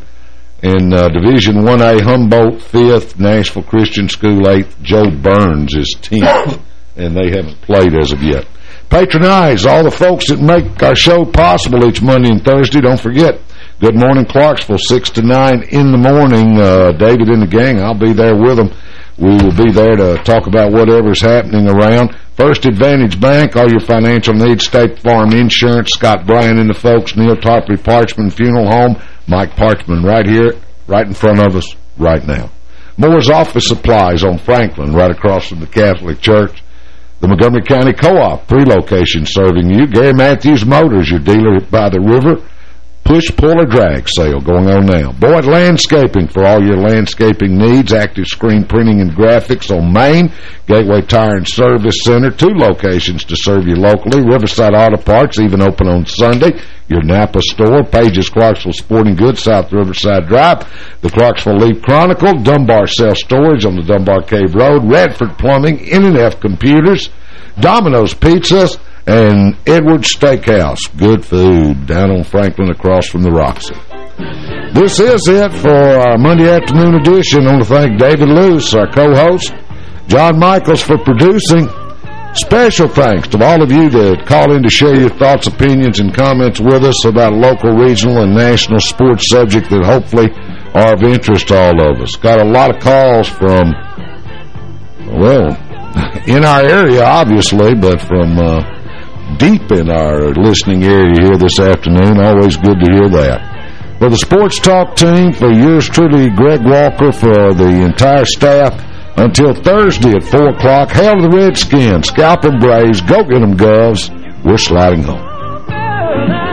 In uh, Division 1A, Humboldt 5th, Nashville Christian School 8th, Jo Byrns is 10th, and they haven't played as of yet. Patronize all the folks that make our show possible each Monday and Thursday. Don't forget, Good Morning Clarksville, 6 to 9 in the morning. Uh, David and the gang, I'll be there with them. We will be there to talk about whatever's happening around. First Advantage Bank, all your financial needs, State Farm Insurance, Scott Bryan and the folks, Neal Tarpley Parchman Funeral Home, Mike Parchman right here, right in front of us, right now. Moore's Office Supplies on Franklin, right across from the Catholic Church. The Montgomery County Co-op, three locations serving you. Gary Matthews Motors, your dealer by the river. Push, pull, or drag sale going on now. Boyd Landscaping for all your landscaping needs. Active screen printing and graphics on Main. Gateway Tire and Service Center. Two locations to serve you locally. Riverside Auto Parts, even open on Sunday. Your Napa store. Pages Clarksville Sporting Goods, South Riverside Drive. The Clarksville Leaf Chronicle. Dunbar Self Storage on the Dunbar Cave Road. Redford Plumbing. N&F Computers. Domino's Pizzas and Edwards Steakhouse. Good food down on Franklin across from the Roxy. This is it for our Monday afternoon edition. I want to thank David Luce, our co-host, John Michaels for producing. Special thanks to all of you that call in to share your thoughts, opinions, and comments with us about local, regional, and national sports subject that hopefully are of interest to all of us. Got a lot of calls from, well, (laughs) in our area, obviously, but from uh, deep in our listening area here this afternoon. Always good to hear that. For the Sports Talk team, for yours truly, Greg Walker, for the entire staff, until Thursday at 4 o'clock, hail the Redskins, scalp and Braves, go get them, Govs. We're sliding home.